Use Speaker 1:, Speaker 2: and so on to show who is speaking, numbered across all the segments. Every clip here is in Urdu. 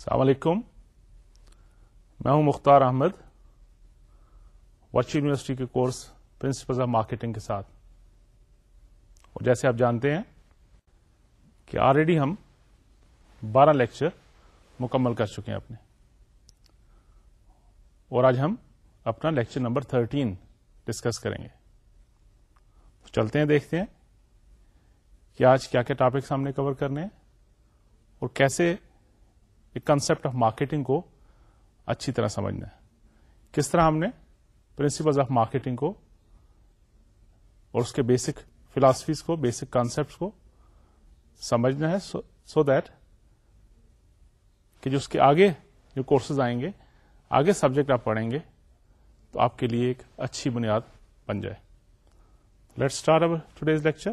Speaker 1: السلام علیکم میں ہوں مختار احمد ورچ یونیورسٹی کے کورس پرنسپل آف مارکیٹنگ کے ساتھ اور جیسے آپ جانتے ہیں کہ آلریڈی ہم بارہ لیکچر مکمل کر چکے ہیں اپنے اور آج ہم اپنا لیکچر نمبر تھرٹین ڈسکس کریں گے چلتے ہیں دیکھتے ہیں کہ آج کیا کیا ٹاپکس ہم نے کور کرنے ہیں اور کیسے ایک کنسپٹ آف مارکیٹنگ کو اچھی طرح سمجھنا ہے۔ کس طرح ہم نے پرنسپل آف مارکیٹنگ کو اور اس کے بیسک فلاسفیز کو بیسک کانسپٹ کو سمجھنا ہے سو دیٹ کہ جو اس کے آگے جو کورسز آئیں گے، آگے سبجیکٹ آپ پڑھیں گے تو آپ کے لیے ایک اچھی بنیاد بن جائے۔ Let start over today's lecture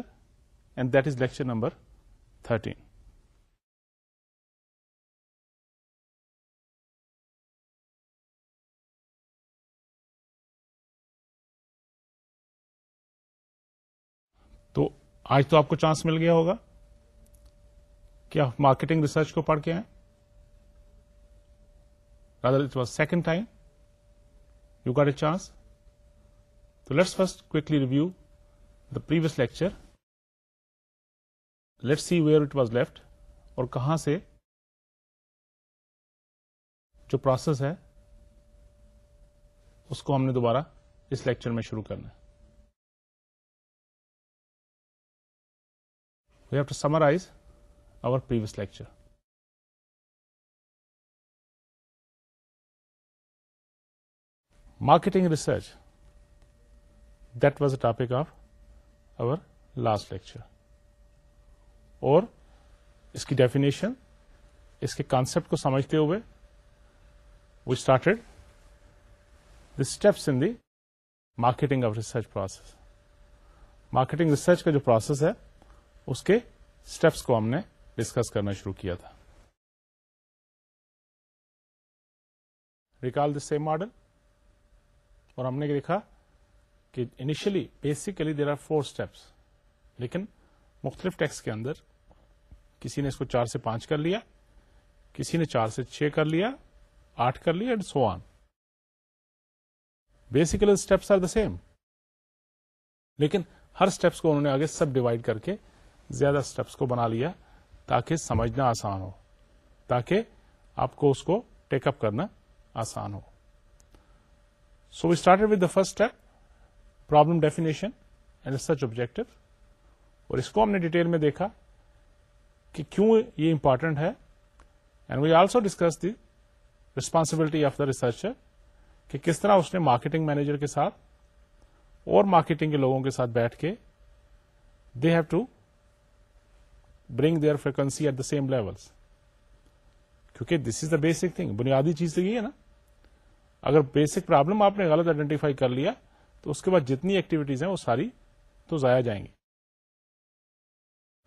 Speaker 1: and that is lecture number thirteen تو آج تو آپ کو چانس مل گیا ہوگا کیا مارکیٹنگ ریسرچ کو پڑھ کے ہیں it was second time you got a chance تو let's first quickly review the previous lecture let see where it was left اور کہاں سے جو پروسیس ہے، اس کو ہم نے دوبارہ اس لیکچر میں شروع کرنا ہے۔ We have to summarize our previous lecture. Marketing research, that was the topic of our last lecture. اور اس کی ڈیفینیشن اس کے کانسپٹ کو سمجھتے ہوئے we started the steps in the marketing of research process marketing research کا جو پروسیس ہے اس کے اسٹیپس کو ہم نے ڈسکس کرنا شروع کیا تھا۔ ریکال دا سیم ماڈل اور ہم نے دیکھا کہ initially basically there are four steps لیکن مختلف ٹیکس کے اندر کسی نے اس کو چار سے پانچ کر لیا، کسی نے چار سے چھ کر لیا، آٹھ کر لیا and so on basically steps are the same لیکن ہر اسٹیپس کو انہوں نے آگے سب ڈیوائڈ کر کے زیادہ اسٹیپس کو بنا لیا تاکہ سمجھنا آسان ہو، تاکہ آپ کو اس کو ٹیک اپ کرنا آسان ہو۔ So we started with the first step problem definition and research objective اور اس کو ہم نے ڈیٹیل میں دیکھا کہ کیوں یہ امپورٹنٹ ہے۔ And we also discuss the responsibility of the researcher کہ کس طرح اس نے مارکیٹنگ مینیجر کے ساتھ اور مارکیٹنگ کے لوگوں کے ساتھ بیٹھ کے they have to bring their frequency at the same level کیونکہ this is the basic thing بنیادی چیز تو یہ ہے نا. اگر بیسک پرابلم آپ نے غلط آئیڈینٹیفائی کر لیا، تو اس کے بعد جتنی ایکٹیویٹیز ہیں وہ ساری تو ضائع جائیں گی.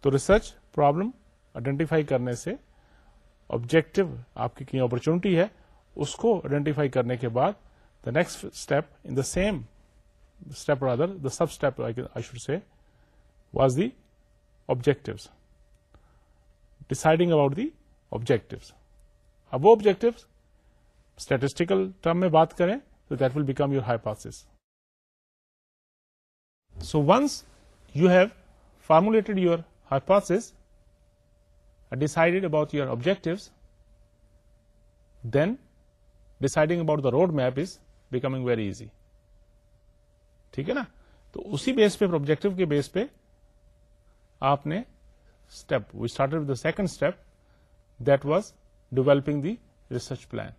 Speaker 1: تو ریسرچ پرابلم آئیڈینٹیفائی کرنے سے آبجیکٹو آپ کی اپرچونٹی ہے، اس کو آئیڈینٹیفائی کرنے کے بعد the next step in the same step other the sub step I should say was the objectives deciding about the objective اب وہ آبجیکٹو اسٹیٹسٹیکل ٹرم میں بات کریں تو that will become your hypothesis so once you have formulated your hypothesis decided about your objective then deciding about the road map is becoming very easy ٹھیک ہے نا؟ تو اسی بیس پہ آبجیکٹو کے بیس پہ آپ نے step we start with the second step that was developing the research plan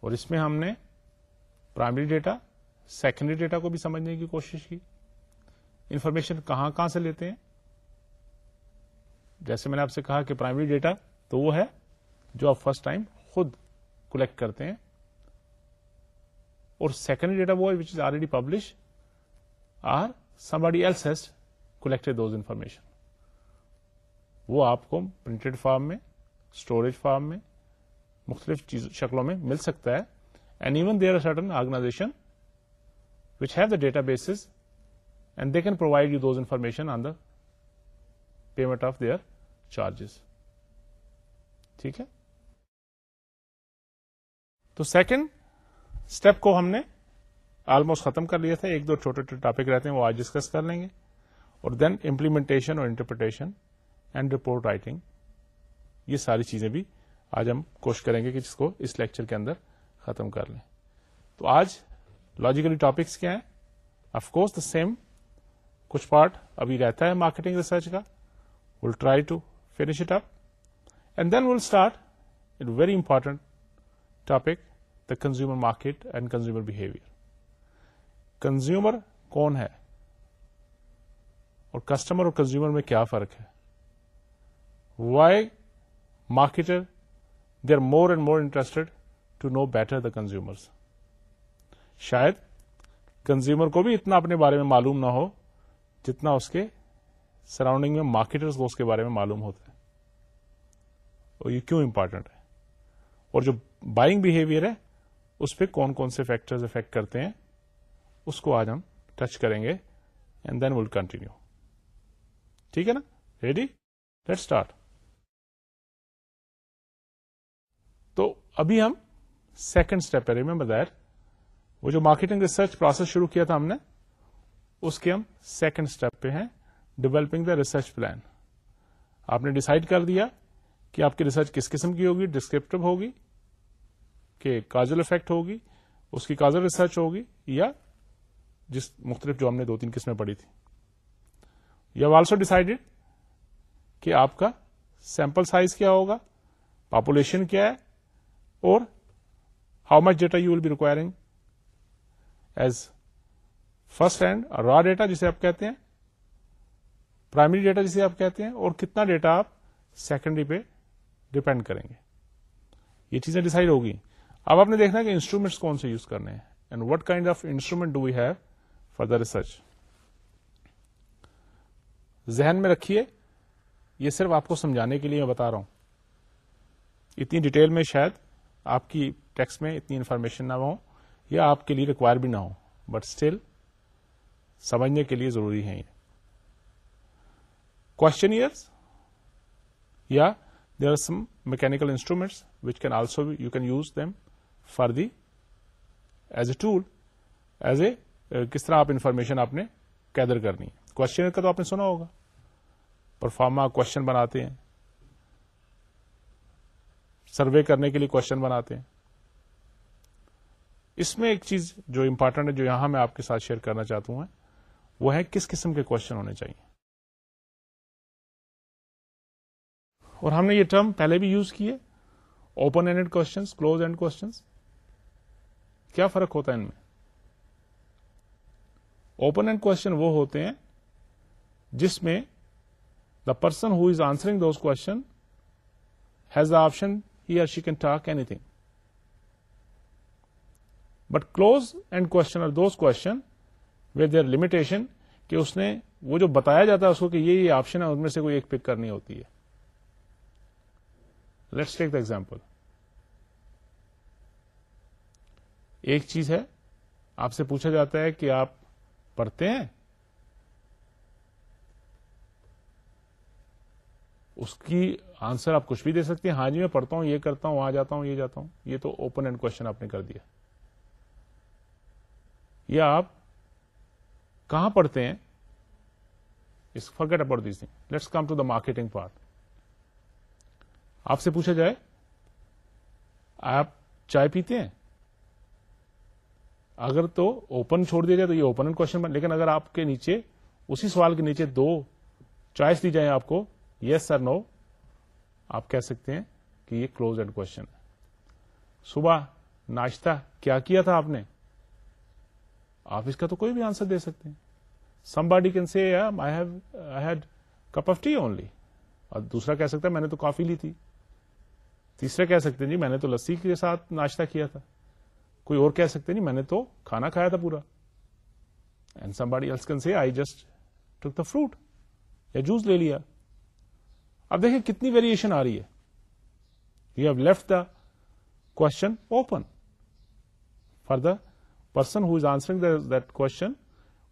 Speaker 1: اور اس میں ہم نے پرائمری ڈیٹا سیکنڈری ڈیٹا کو بھی سمجھنے کی کوشش کی۔ انفارمیشن کہاں کہاں سے لیتے ہیں؟ جیسے میں نے آپ سے کہا کہ پرائمری ڈیٹا تو وہ ہے جو آپ فرسٹ ٹائم خود کلیکٹ کرتے ہیں۔ اور سیکنڈری ڈیٹا وہ ہے which is already publish or somebody else has collected those information وہ آپ کو پرنٹڈ فارم میں اسٹوریج فارم میں، مختلف شکلوں میں مل سکتا ہے. And even there certain organisation which have the databases and they can provide you those information on the payment of their charges ٹھیک ہے؟ تو سیکنڈ اسٹیپ کو ہم نے آلموسٹ ختم کر لیا تھا. ایک دو چھوٹے چھوٹے ٹاپک رہتے ہیں، وہ آج ڈسکس کر لیں گے. اور دین امپلیمنٹیشن اور انٹرپریٹیشن اینڈ رپورٹ رائٹنگ یہ ساری چیزیں بھی آج ہم کوشش کریں گے کہ جس کو اس لیکچر کے اندر ختم کر لیں۔ تو آج لاجیکلی ٹاپکس کیا ہیں؟ اف کورس دا سیم کچھ پارٹ ابھی رہتا ہے مارکیٹنگ ریسرچ کا۔ Will try to finish it up and then will start it very important topic the consumer market and consumer behaviour consumer کون ہے؟ اور کسٹمر اور کنزیومر میں کیا فرق ہے؟ Why marketer they are more and more interested to know better the consumers شاید کنزیومر کو بھی اتنا اپنے بارے میں معلوم نہ ہو جتنا اس کے سراؤنڈنگ میں مارکیٹرس کو اس کے بارے میں معلوم ہوتا ہے۔ اور یہ کیوں امپارٹنٹ ہے؟ اور جو بائنگ بہیویئر ہے، اس پہ کون کون سے فیکٹر افیکٹ کرتے ہیں؟ اس کو آج ہم ٹچ کریں گے اینڈ دین ول کنٹینیو ٹھیک ہے نا؟ ریڈی لیٹ اسٹارٹ تو ابھی ہم سیکنڈ اسٹیپ پہ ریمبر دیٹ وہ جو مارکیٹنگ ریسرچ پروسیس شروع کیا تھا ہم نے، اس کے ہم سیکنڈ اسٹیپ پہ ہیں ڈیولپنگ دا ریسرچ پلان آپ نے ڈسائڈ کر دیا کہ آپ کی ریسرچ کس قسم کی ہوگی ڈسکرپٹیو ہوگی، کہ کاجل افیکٹ ہوگی، اس کی کاجل ریسرچ ہوگی، یا جس مختلف جو ہم نے دو تین قسمیں پڑھی تھی یو آلسو ڈسائڈیڈ کہ آپ کا سیمپل سائز کیا ہوگا پاپولیشن کیا ہے، اور how much data you will be requiring as first hand raw data جسے آپ کہتے ہیں پرائمری ڈیٹا جسے آپ کہتے ہیں، اور کتنا ڈیٹا آپ سیکنڈری پہ ڈپینڈ کریں گے. یہ چیزیں ڈسائڈ ہوگی اب آپ نے دیکھنا کہ انسٹرومینٹس کون سے یوز کرنے ہیں and what kind of instrument do we have for the research ذہن میں رکھیے، یہ صرف آپ کو سمجھانے کے لیے میں بتا رہا ہوں۔ اتنی ڈیٹیل میں شاید آپ کی ٹیکسٹ میں اتنی انفارمیشن نہ ہو یا آپ کے لیے ریکوائر بھی نہ ہو بٹ اسٹل سمجھنے کے لیے ضروری ہے یہ۔ کوشچن ایئرس یا there are some mechanical instruments which can also you can use them for the as a tool as a کس طرح آپ انفارمیشن آپ نے کیدر کرنی ہے کوشچن کا تو آپ نے سنا ہوگا۔ پرفارما کوشچن بناتے ہیں۔ سروے کرنے کے لیے کوشچن بناتے ہیں۔ اس میں ایک چیز جو امپارٹنٹ ہے جو یہاں میں آپ کے ساتھ شیئر کرنا چاہتا ہوں وہ ہے کس قسم کے کوشچن ہونے چاہیے۔ اور ہم نے یہ ٹرم پہلے بھی یوز کیے open end question close end question کیا فرق ہوتا ہے ان میں؟ اوپن اینڈ کوشچن وہ ہوتے ہیں جس میں the person who is answering those question has the option he or she can talk anything but close end question are those question with their limitation کہ اس نے وہ جو بتایا جاتا ہے اس کو کہ یہ آپشن ہے، ان میں سے کوئی ایک پک کرنی ہوتی ہے۔ لیٹس ٹیک دا ایگزامپل ایک چیز ہے، آپ سے پوچھا جاتا ہے کہ آپ پڑھتے ہیں؟ اس کی آنسر آپ کچھ بھی دے سکتے ہیں. ہاں جی میں پڑھتا ہوں، یہ کرتا ہوں، وہاں جاتا ہوں، یہ جاتا ہوں. یہ تو اوپن اینڈ کوشچن آپ نے کر دیا. یا آپ کہاں پڑھتے ہیں؟ اس forget about this thing let's come to the marketing part آپ سے پوچھا جائے، آپ چائے پیتے ہیں؟ اگر تو اوپن چھوڑ دیا جائے تو یہ اوپن اینڈ کوشچن لیکن اگر آپ کے نیچے، اسی سوال کے نیچے دو چوائس دی جائیں آپ کو یس سر نو آپ کہہ سکتے ہیں کہ یہ کلوز اینڈ کوشچن ہے۔ صبح ناشتہ کیا کیا تھا آپ نے؟ آپ اس کا تو کوئی بھی آنسر دے سکتے ہیں۔ Somebody can see I had cup of tea only اور دوسرا کہہ سکتا ہے، میں نے تو کافی لی تھی. تیسرا کہہ سکتے ہیں جی میں نے تو لسی کے ساتھ ناشتہ کیا تھا. کوئی اور کہہ سکتے نہیں جی, میں نے تو کھانا کھایا تھا پورا. And somebody else can see I just took the fruit یا جوس لے لیا۔ اب دیکھیں کتنی ویریشن آ رہی ہے۔ You have left the question open for the person who is answering that question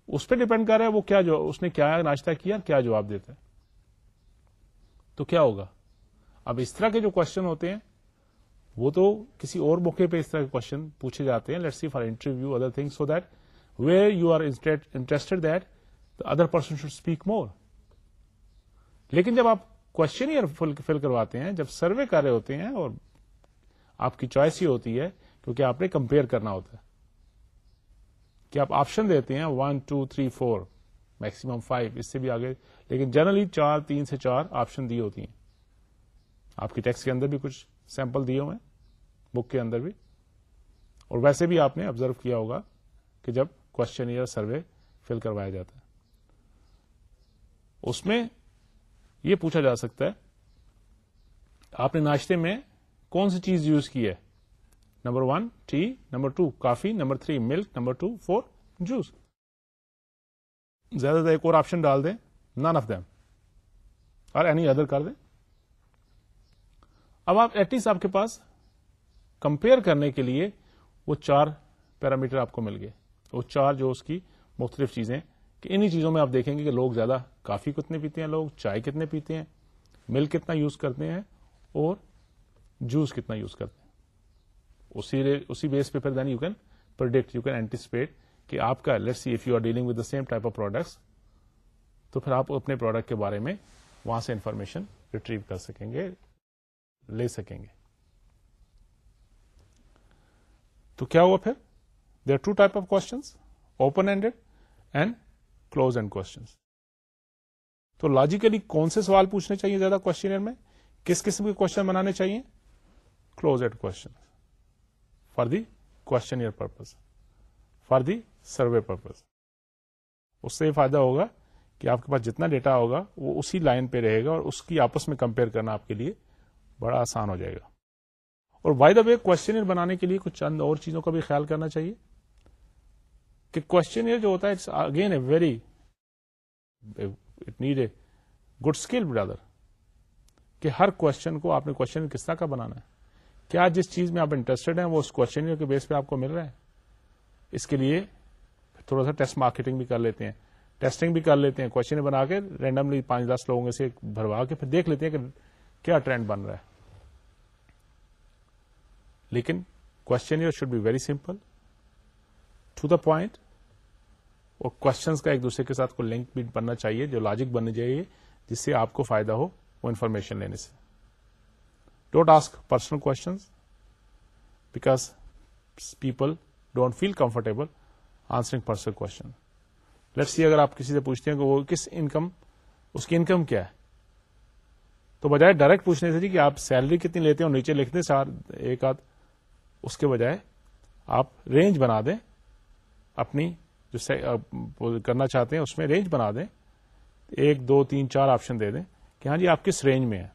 Speaker 1: اس پہ ڈپینڈ کر رہا ہے وہ کیا جو اس نے کیا ناشتہ کیا کیا جواب دیتا ہے۔ تو کیا ہوگا؟ اب اس طرح کے جو کوشچن ہوتے ہیں، وہ تو کسی اور موقع پہ اس طرح کے کوشچن پوچھے جاتے ہیں۔ Let see for interview other thing so that where you are interested that the other person should speak more لیکن جب آپ کوشچن فل کرواتے ہیں جب سروے کر رہے ہوتے ہیں اور آپ کی چوائس ہی ہوتی ہے کیونکہ آپ نے کمپیئر کرنا ہوتا ہے۔ کہ آپ آپشن دیتے ہیں one two three four maximum five اس سے بھی آگے۔ لیکن جنرلی چار، تین سے چار آپشن دی ہوتی ہیں۔ آپ کی ٹیکس کے اندر بھی کچھ سیمپل دیے ہوئے ہیں بک کے اندر بھی۔ اور ویسے بھی آپ نے آبزرو کیا ہوگا کہ جب کوشچن یا سروے فل کروایا جاتا ہے۔ اس میں یہ پوچھا جا سکتا ہے، آپ نے ناشتے میں کون سی چیز یوز کی ہے؟ Number one, tea, number two, coffee, number three, milk, number two, four, juice. زیادہ ایک اور آپشن ڈال دیں، نان آف دم اور اینی ادر کر دیں۔ اب آپ ایٹ لیسٹ آپ کے پاس کمپیئر کرنے کے لیے وہ چار پیرامیٹر آپ کو مل گئے۔ وہ چار جو اس کی مختلف چیزیں کہ انہی چیزوں میں آپ دیکھیں گے کہ لوگ زیادہ کافی کتنے پیتے ہیں لوگ؟ چائے کتنے پیتے ہیں؟ ملک کتنا یوز کرتے ہیں؟ اور جوس کتنا یوز کرتے ہیں؟ اسی اسی بیس پہ پھر then you can predict you can anticipate کہ آپ کا let see if you are dealing with the same type of products تو پھر آپ اپنے پروڈکٹ کے بارے میں وہاں سے انفارمیشن ریٹریو کر سکیں گے، لے سکیں گے۔ تو کیا ہوا پھر؟ They are two type of questions open handed and close end question تو لاجیکلی کون سے سوال پوچھنے چاہیے زیادہ کوشچن میں؟ کس قسم کے کوشچن بنانے چاہیے؟ Closed question for the questionnaire purpose for the survey purpose اس سے یہ فائدہ ہوگا کہ آپ کے پاس جتنا ڈیٹا ہوگا وہ اسی لائن پہ رہے گا اور اس کی آپس میں کمپیئر کرنا آپ کے لیے بڑا آسان ہو جائے گا. اور وائی دا وے کوشچن بنانے کے لیے کچھ چند اور چیزوں کا بھی خیال کرنا چاہیے. کہ کوشچن جو ہوتا ہے it's again a very it need a good skill brother کہ ہر کوشچن کو آپ نے کوشچن کس طرح کا بنانا ہے؟ کیا جس چیز میں آپ انٹرسٹڈ ہیں وہ اس کوشچن کے بیس پہ آپ کو مل رہا ہے؟ اس کے لیے تھوڑا سا ٹیسٹ مارکیٹنگ بھی کر لیتے ہیں۔ ٹیسٹنگ بھی کر لیتے ہیں کوشچن بنا کے رینڈملی پانچ دس لوگوں سے بھروا کے پھر دیکھ لیتے ہیں کہ کیا ٹرینڈ بن رہا ہے۔ لیکن question should be very simple to the point اور کوشچنس کا ایک دوسرے کے ساتھ کو لنک بھی بننا چاہیے، جو لاجک بننی چاہیے جس سے آپ کو فائدہ ہو وہ انفارمیشن لینے سے۔ Don't ask personal questions because people don't feel comfortable answering personal question let see اگر آپ کسی سے پوچھتے ہیں کہ وہ کس انکم اس کی انکم کیا ہے؟ تو بجائے ڈائریکٹ پوچھنے سے جی کہ آپ سیلری کتنی لیتے ہیں اور نیچے لکھتے سار، ایک آدھ، اس کے بجائے آپ رینج بنا دیں اپنی جو کرنا چاہتے ہیں، اس میں رینج بنا دیں۔ ایک، دو، تین، چار آپشن دے دیں کہ ہاں جی آپ کس رینج میں ہیں۔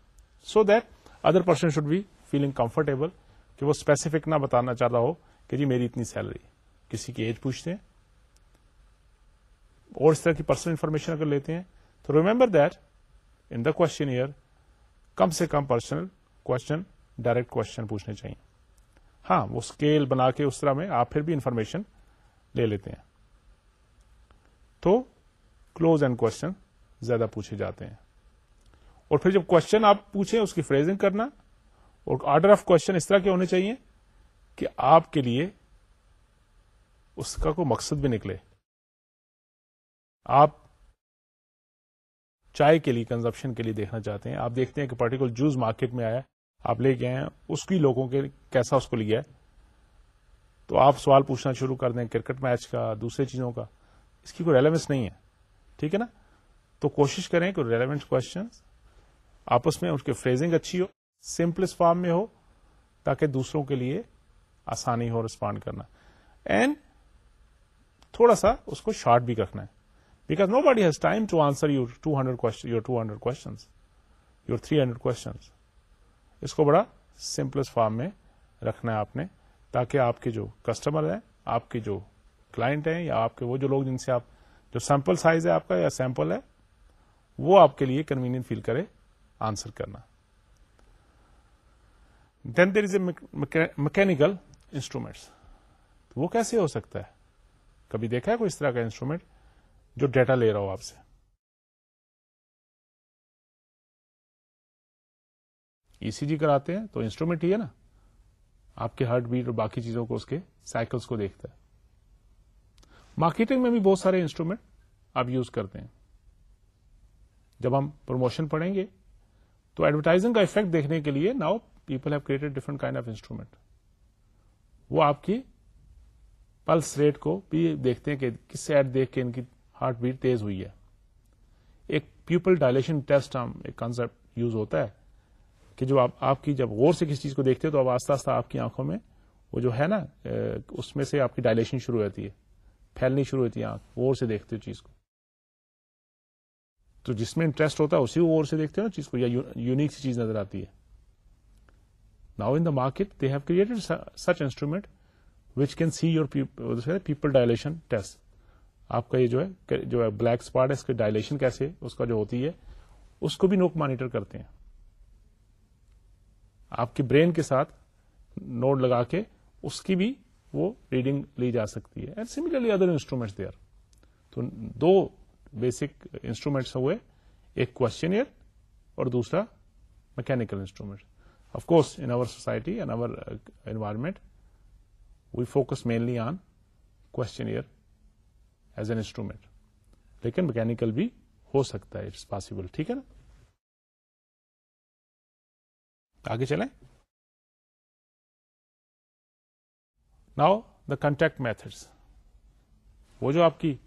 Speaker 1: So that other person should be feeling comfortable کہ وہ اسپیسیفک نہ بتانا چاہتا ہو کہ جی میری اتنی سیلری کسی کی ایج پوچھتے ہیں۔ اور اس طرح کی پرسنل انفارمیشن اگر لیتے ہیں، تو remember that in the questionnaire کم سے کم پرسنل کوشچن ڈائریکٹ کوشچن پوچھنے چاہیے۔ ہاں وہ اسکیل بنا کے اس طرح میں آپ پھر بھی انفارمیشن لے لیتے ہیں۔ تو کلوز اینڈ کوشچن زیادہ پوچھے جاتے ہیں۔ اور پھر جب کوشچن آپ پوچھیں، اس کی فریزنگ کرنا، اور آرڈر آف کوشچن اس طرح کے ہونے چاہیے کہ آپ کے لیے اس کا کوئی مقصد بھی نکلے۔ آپ چائے کے لیے کنزمپشن کے لیے دیکھنا چاہتے ہیں۔ آپ دیکھتے ہیں کہ پرٹیکولر جوس مارکیٹ میں آیا، آپ لے کے آئے اس کی لوگوں کے کیسا اس کو لیا ہے۔ تو آپ سوال پوچھنا شروع کر دیں، کرکٹ میچ کا، دوسرے چیزوں کا۔ اس کی کوئی ریلیونس نہیں ہے۔ ٹھیک ہے نا؟ تو کوشش کریں کہ ریلیونٹ کوشچن آپس میں اس کی فریزنگ اچھی ہو سمپلس فارم میں ہو، تاکہ دوسروں کے لیے آسانی ہو ریسپونڈ کرنا۔ اینڈ تھوڑا سا اس کو شارٹ بھی رکھنا ہے۔ Because nobody has time to answer your two hundred your two hundred questions your three hundred questions اس کو بڑا سمپلس فارم میں رکھنا ہے آپ نے، تاکہ آپ کے جو کسٹمر ہیں، آپ کے جو کلائنٹ ہیں یا آپ کے وہ جو لوگ جن سے آپ جو سیمپل سائز ہے آپ کا یا سیمپل ہے، وہ آپ کے لیے کنوینئنٹ فیل کرے آنسر کرنا۔ دین there is a mechanical instruments وہ کیسے ہو سکتا ہے؟ کبھی دیکھا ہے کوئی اس طرح کا انسٹرومینٹ جو ڈیٹا لے رہا ہو آپ سے؟ ای سی جی کراتے ہیں تو انسٹرومنٹ ہی ہے نا۔ آپ کے ہارٹ بیٹ اور باقی چیزوں کو اس کے سائیکلس کو دیکھتا ہے۔ مارکیٹنگ میں بھی بہت سارے انسٹرومنٹ آپ یوز کرتے ہیں۔ جب ہم پروموشن پڑھیں گے تو ایڈورٹائزنگ کا افیکٹ دیکھنے کے لیے now people have created different kind of instrument وہ آپ کی پلس ریٹ کو بھی دیکھتے ہیں کہ کس سے ایڈ دیکھ کے ان کی ہارٹ بیٹ تیز ہوئی ہے۔ ایک پیپل ڈائلیشن ٹیسٹ ہم ایک کانسپٹ یوز ہوتا ہے کہ جو آپ آپ کی جب غور سے کسی چیز کو دیکھتے ہیں تو اب آستہ آستہ آپ کی آنکھوں میں وہ جو ہے نا، اس میں سے آپ کی ڈائلیشن شروع ہوتی ہے۔ پھیلنی شروع ہوتی ہے آنکھ غور سے دیکھتے ہو چیز کو۔ تو جس میں انٹرسٹ ہوتا ہے، اسی کو غور سے دیکھتے ہو نا، چیز کو، یا یونیک سی چیز نظر آتی ہے۔ Now in the market they have created such instrument which can see your pupil dilation test آپ کا یہ جو ہے جو ہے بلیک اسپاٹ ہے، اس کی ڈائلیشن کیسے، اس کا جو ہوتی ہے، اس کو بھی نوک مانیٹر کرتے ہیں۔ آپ کے برین کے ساتھ نوٹ لگا کے اس کی بھی وہ ریڈنگ لی جا سکتی ہے. And similarly other instruments they تو دو بیسک انسٹرومینٹس ہوئے. ایک کوشچن ایئر اور دوسرا mechanical instrument of course in our society and our environment we focus mainly on questionnaire as an instrument لیکن میکینکل بھی ہو سکتا ہے. اٹس پاسبل ٹھیک ہے نا؟ آگے چلیں. ناؤ دا کنٹیکٹ میتھڈس وہ جو آپ کی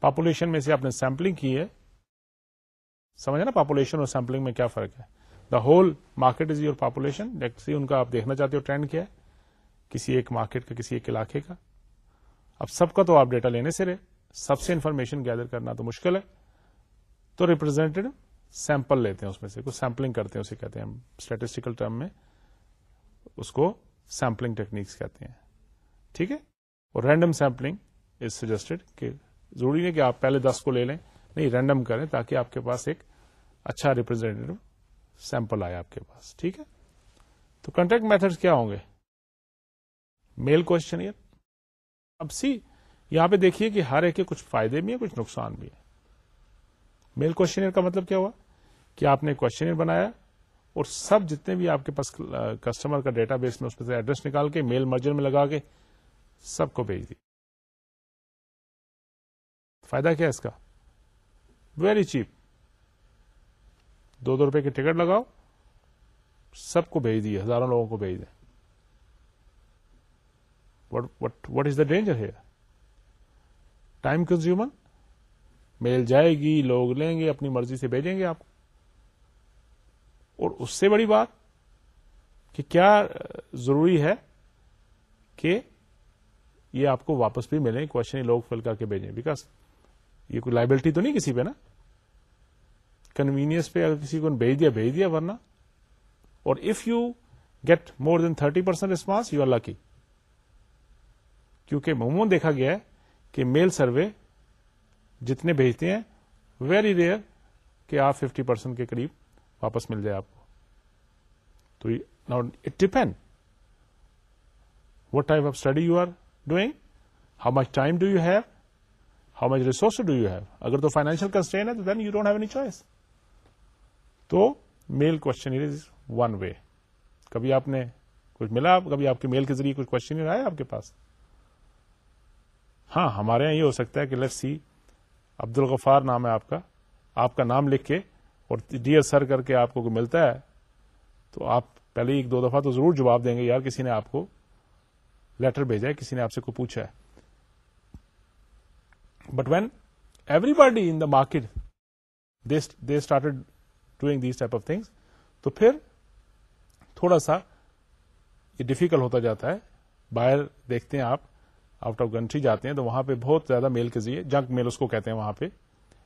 Speaker 1: پاپولیشن میں سے آپ نے سیمپلنگ کی ہے، سمجھا نا پاپولیشن اور سیمپلنگ میں کیا فرق ہے؟ The whole market is your population ان کا آپ دیکھنا چاہتے ہو ٹرینڈ کیا ہے؟ کسی ایک مارکیٹ کا، کسی ایک علاقے کا۔ اب سب کا تو آپ ڈیٹا لینے سے رہے۔ سب سے انفارمیشن گیدر کرنا تو مشکل ہے۔ تو ریپرزینٹیو سیمپل لیتے ہیں اس میں سے کچھ سیمپلنگ کرتے ہیں، اسے کہتے ہیں ہم اسٹیٹسٹیکل ٹرم میں اس کو سیمپلنگ ٹیکنیکس کہتے ہیں۔ ٹھیک ہے؟ اور رینڈم سیمپلنگ از سجیسٹڈ کہ ضروری نہیں کہ آپ پہلے دس کو لے لیں، نہیں رینڈم کریں تاکہ آپ کے پاس ایک اچھا ریپرزینٹیو سیمپل آئے آپ کے پاس، ٹھیک ہے؟ تو کنٹیکٹ میتھڈ کیا ہوں گے؟ میل کوشچن اب سی، یہاں پہ دیکھیے کہ ہر ایک کے کچھ فائدے بھی ہیں، کچھ نقصان بھی ہیں۔ میل کوشچن کا مطلب کیا ہوا؟ کہ آپ نے کوشچن بنایا اور سب جتنے بھی آپ کے پاس کسٹمر کا ڈیٹا بیس میں اس میں سے ایڈریس نکال کے میل مرجر میں لگا کے سب کو بھیج دی۔ فائدہ کیا اس کا؟ ویری چیپ دو دو روپے کی ٹکٹ لگاؤ، سب کو بھیج دیے ہزاروں لوگوں کو بھیج دیں۔ وٹ از دا ڈینجر ہے ٹائم کنزیومر میل جائے گی، لوگ لیں گے، اپنی مرضی سے بھیجیں گے آپ کو۔ اور اس سے بڑی بات کہ کیا ضروری ہے کہ یہ آپ کو واپس بھی ملیں کوشچن لوگ فل کر کے بھیجیں۔ بیکاز یہ کوئی لائبلٹی تو نہیں کسی پہ نا؟ کنوینئنس پہ اگر کسی کو بھیج دیا بھیج دیا، ورنہ۔ اور if you get more than thirty percent response you are lucky کیونکہ عموماً دیکھا گیا ہے کہ میل سروے جتنے بھیجتے ہیں ویری ریئر کہ آپ ففٹی پرسینٹ کے قریب واپس مل جائے آپ کو۔ تو it depend what type of study you are doing how much time do you have how much resource do you have اگر تو فائنینشیل کنسٹین ہے تو then you don't have any choice تو mail question is one way کبھی آپ نے کچھ ملا کبھی آپ کے میل کے ذریعے کچھ کوشچن آیا آپ کے پاس ہاں ہمارے یہاں یہ ہو سکتا ہے کہ لیٹ سی عبد الغفار نام ہے آپ کا آپ کا نام لکھ کے اور ڈیئر سر کر کے آپ کو ملتا ہے تو آپ پہلے ایک دو دفعہ تو ضرور جواب دیں گے یار کسی نے آپ کو لیٹر بھیجا ہے، کسی نے آپ سے کو پوچھا ہے۔ But when everybody in the market they started doing these type of things تو پھر تھوڑا سا یہ ڈیفیکلٹ ہوتا جاتا ہے۔ باہر دیکھتے ہیں آپ آؤٹ آف کنٹری جاتے ہیں تو وہاں پہ بہت زیادہ میل کے ذریعے جنک میل اس کو کہتے ہیں وہاں پہ۔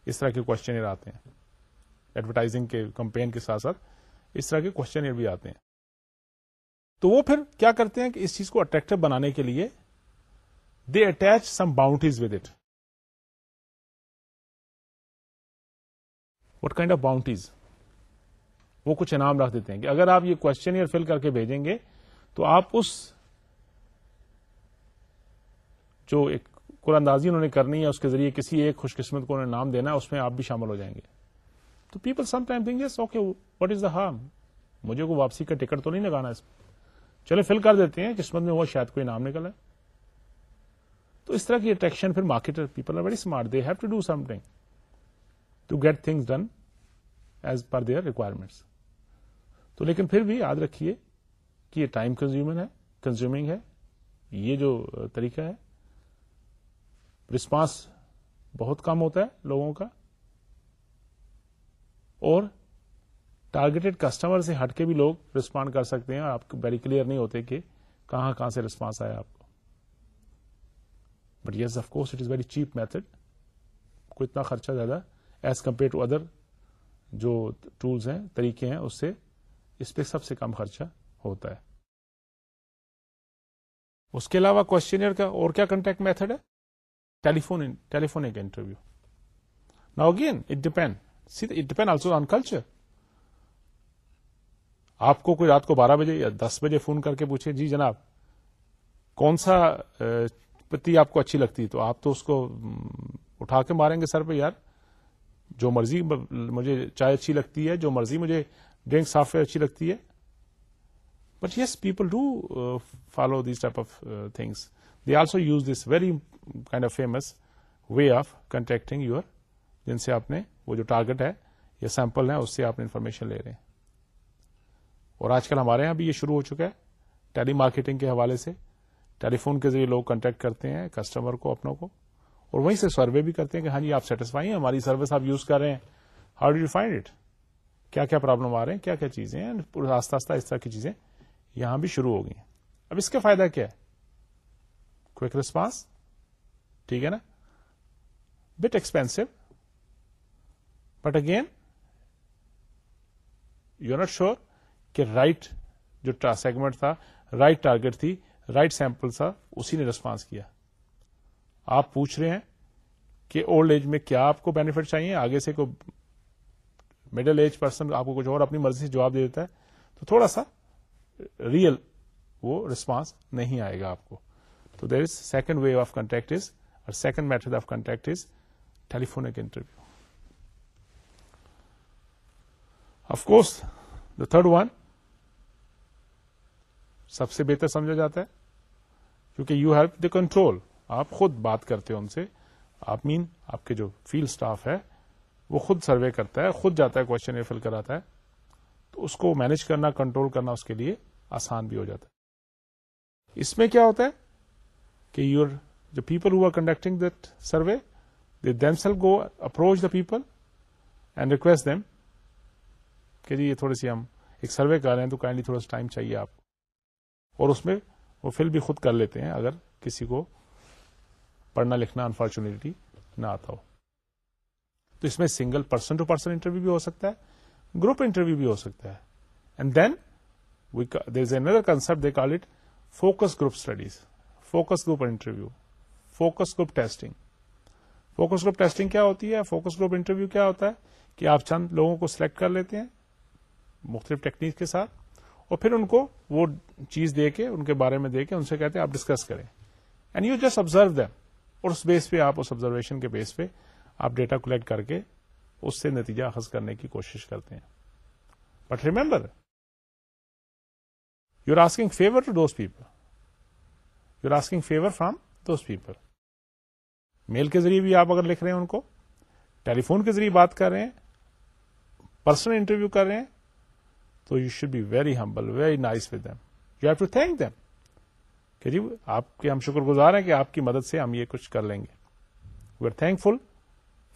Speaker 1: اس طرح کے کوشچن آتے ہیں۔ ایڈورٹائزنگ کے کمپین کے ساتھ ساتھ اس طرح کے کوشچن بھی آتے ہیں۔ تو وہ پھر کیا کرتے ہیں کہ اس چیز کو اٹریکٹو بنانے کے لیے they attach some boundaries with it what kind of boundaries وہ کچھ انعام رکھ دیتے ہیں کہ اگر آپ یہ کوشچن فل کر کے بھیجیں گے تو آپ اس جو ایک قرآن اندازی انہوں نے کرنی ہے اس کے ذریعے کسی ایک خوش قسمت کو انہیں نام دینا ہے، اس میں آپ بھی شامل ہو جائیں گے۔ تو people sometime think yes okay what is the harm مجھے کوئی واپسی کا ٹکٹ تو نہیں لگانا اس میں چلے فل کر دیتے ہیں، قسمت میں وہ شاید کوئی نام نکلا۔ تو اس طرح کی اٹریکشن پھر marketer people are very smart they have to do something to get things done as per their requirements تو لیکن پھر بھی یاد رکھیے کہ یہ ٹائم کنزیومر ہے کنزیومنگ ہے۔ یہ جو طریقہ ہے رسپانس بہت کم ہوتا ہے لوگوں کا۔ اور ٹارگیٹڈ کسٹمر سے ہٹ کے بھی لوگ ریسپونڈ کر سکتے ہیں آپ کو ویری کلیئر نہیں ہوتے کہ کہاں کہاں سے ریسپانس آیا آپ کو. But yes of course it is very cheap method کو اتنا خرچہ زیادہ ایز کمپیئر ٹو ادر جو ٹولس ہیں، طریقے ہیں، اس سے اس پہ سب سے کم خرچہ ہوتا ہے. اس کے علاوہ کوشچنئر کا اور کیا کنٹیکٹ میتھڈ ہے؟ ٹیلیفون ٹیلیفونک انٹرویو نا again it depend see it depend also on culture آپ کو کوئی رات کو بارہ بجے یا دس بجے فون کر کے پوچھے جی جناب، کون سا پتی آپ کو اچھی لگتی؟ تو آپ تو اس کو اٹھا کے ماریں گے سر پہ، یار، جو مرضی مجھے چائے اچھی لگتی ہے، جو مرضی مجھے ڈرنک سافٹ ویئر اچھی لگتی ہے۔ But yes people do follow this type of things they also use this very kind of famous way of contacting your جن سے آپ نے وہ جو ٹارگیٹ ہے یا سیمپل ہے، اس سے آپ انفارمیشن لے رہے ہیں۔ اور آج کل ہمارے یہاں بھی یہ شروع ہو چکا ہے ٹیلی مارکیٹنگ کے حوالے سے۔ ٹیلی فون کے ذریعے لوگ کنٹیکٹ کرتے ہیں کسٹمر کو، اپنوں کو۔ اور وہیں سے سروے بھی کرتے ہیں کہ ہاں جی آپ سیٹسفائی ہیں؟ ہماری سروس آپ یوز کر رہے ہیں۔ How do you find it کیا کیا پرابلم آ رہے ہیں؟ کیا کیا چیزیں ہیں؟ آستہ آستہ اس طرح کی چیزیں یہاں بھی شروع ہو گئی ہیں۔ اب اس کا فائدہ کیا ہے؟ کوئک ریسپانس ٹھیک ہے نا؟ But expensive but again you not sure کہ رائٹ جو سیگمنٹ تھا رائٹ ٹارگیٹ تھی رائٹ سیمپل تھا، اسی نے ریسپانس کیا۔ آپ پوچھ رہے ہیں کہ اولڈ ایج میں کیا آپ کو بینیفٹ چاہیے؟ آگے سے کوئی مڈل ایج پرسن آپ کو کچھ اور اپنی مرضی سے جواب دے دیتا ہے، تو تھوڑا سا ریئل وہ ریسپانس نہیں آئے گا آپ کو۔ تو there is second way of contact is اور second method of contact is telephonic interview of course the third one سب سے بہتر سمجھا جاتا ہے؟ کیونکہ یو ہیو دا کنٹرول آپ خود بات کرتے ہو ان سے. آپ مین آپ کے جو فیلڈ اسٹاف ہے، وہ خود سروے کرتا ہے، خود جاتا ہے کوشچن فل کراتا ہے۔ تو اس کو مینج کرنا کنٹرول کرنا اس کے لیے آسان بھی ہو جاتا ہے۔ اس میں کیا ہوتا ہے؟ کہ یور جو people who are conducting that survey they then sell go approach the people and request them کہ جی یہ تھوڑی سی ہم ایک سروے کر رہے ہیں، تو کائنڈلی تھوڑا سا ٹائم چاہیے آپ کو۔ اور اس میں وہ فل بھی خود کر لیتے ہیں اگر کسی کو پڑھنا لکھنا انفارچونیٹلی نہ آتا ہو۔ تو اس میں single person to person interview بھی ہو سکتا ہے گروپ انٹرویو بھی ہو سکتا ہے۔ And then there is another concept they call it focus group studies focus group interview focus group testing focus group testing کیا ہوتی ہے؟ فوکس گروپ انٹرویو کیا ہوتا ہے؟ کہ آپ چند لوگوں کو سلیکٹ کر لیتے ہیں مختلف ٹیکنیک کے ساتھ اور پھر ان کو وہ چیز دے کے، ان کے بارے میں دے کے ان سے کہتے ہیں، آپ ڈسکس کریں۔ And you just observe them اور اس بیس پہ آپ اس آبزرویشن کے بیس پہ آپ ڈیٹا کلیکٹ کر کے اس سے نتیجہ اخذ کرنے کی کوشش کرتے ہیں۔ But remember you are asking favour to those people you are asking favour from those people mail کے ذریعے بھی آپ اگر لکھ رہے ہیں ان کو ٹیلی فون کے ذریعے بات کر رہے ہیں پرسنل انٹرویو کر رہے ہیں تو you should be very humble very nice with them you have to thank them کہ جی آپ کے ہم شکر گزار ہیں کہ آپ کی مدد سے ہم یہ کچھ کر لیں گے۔ We are thankful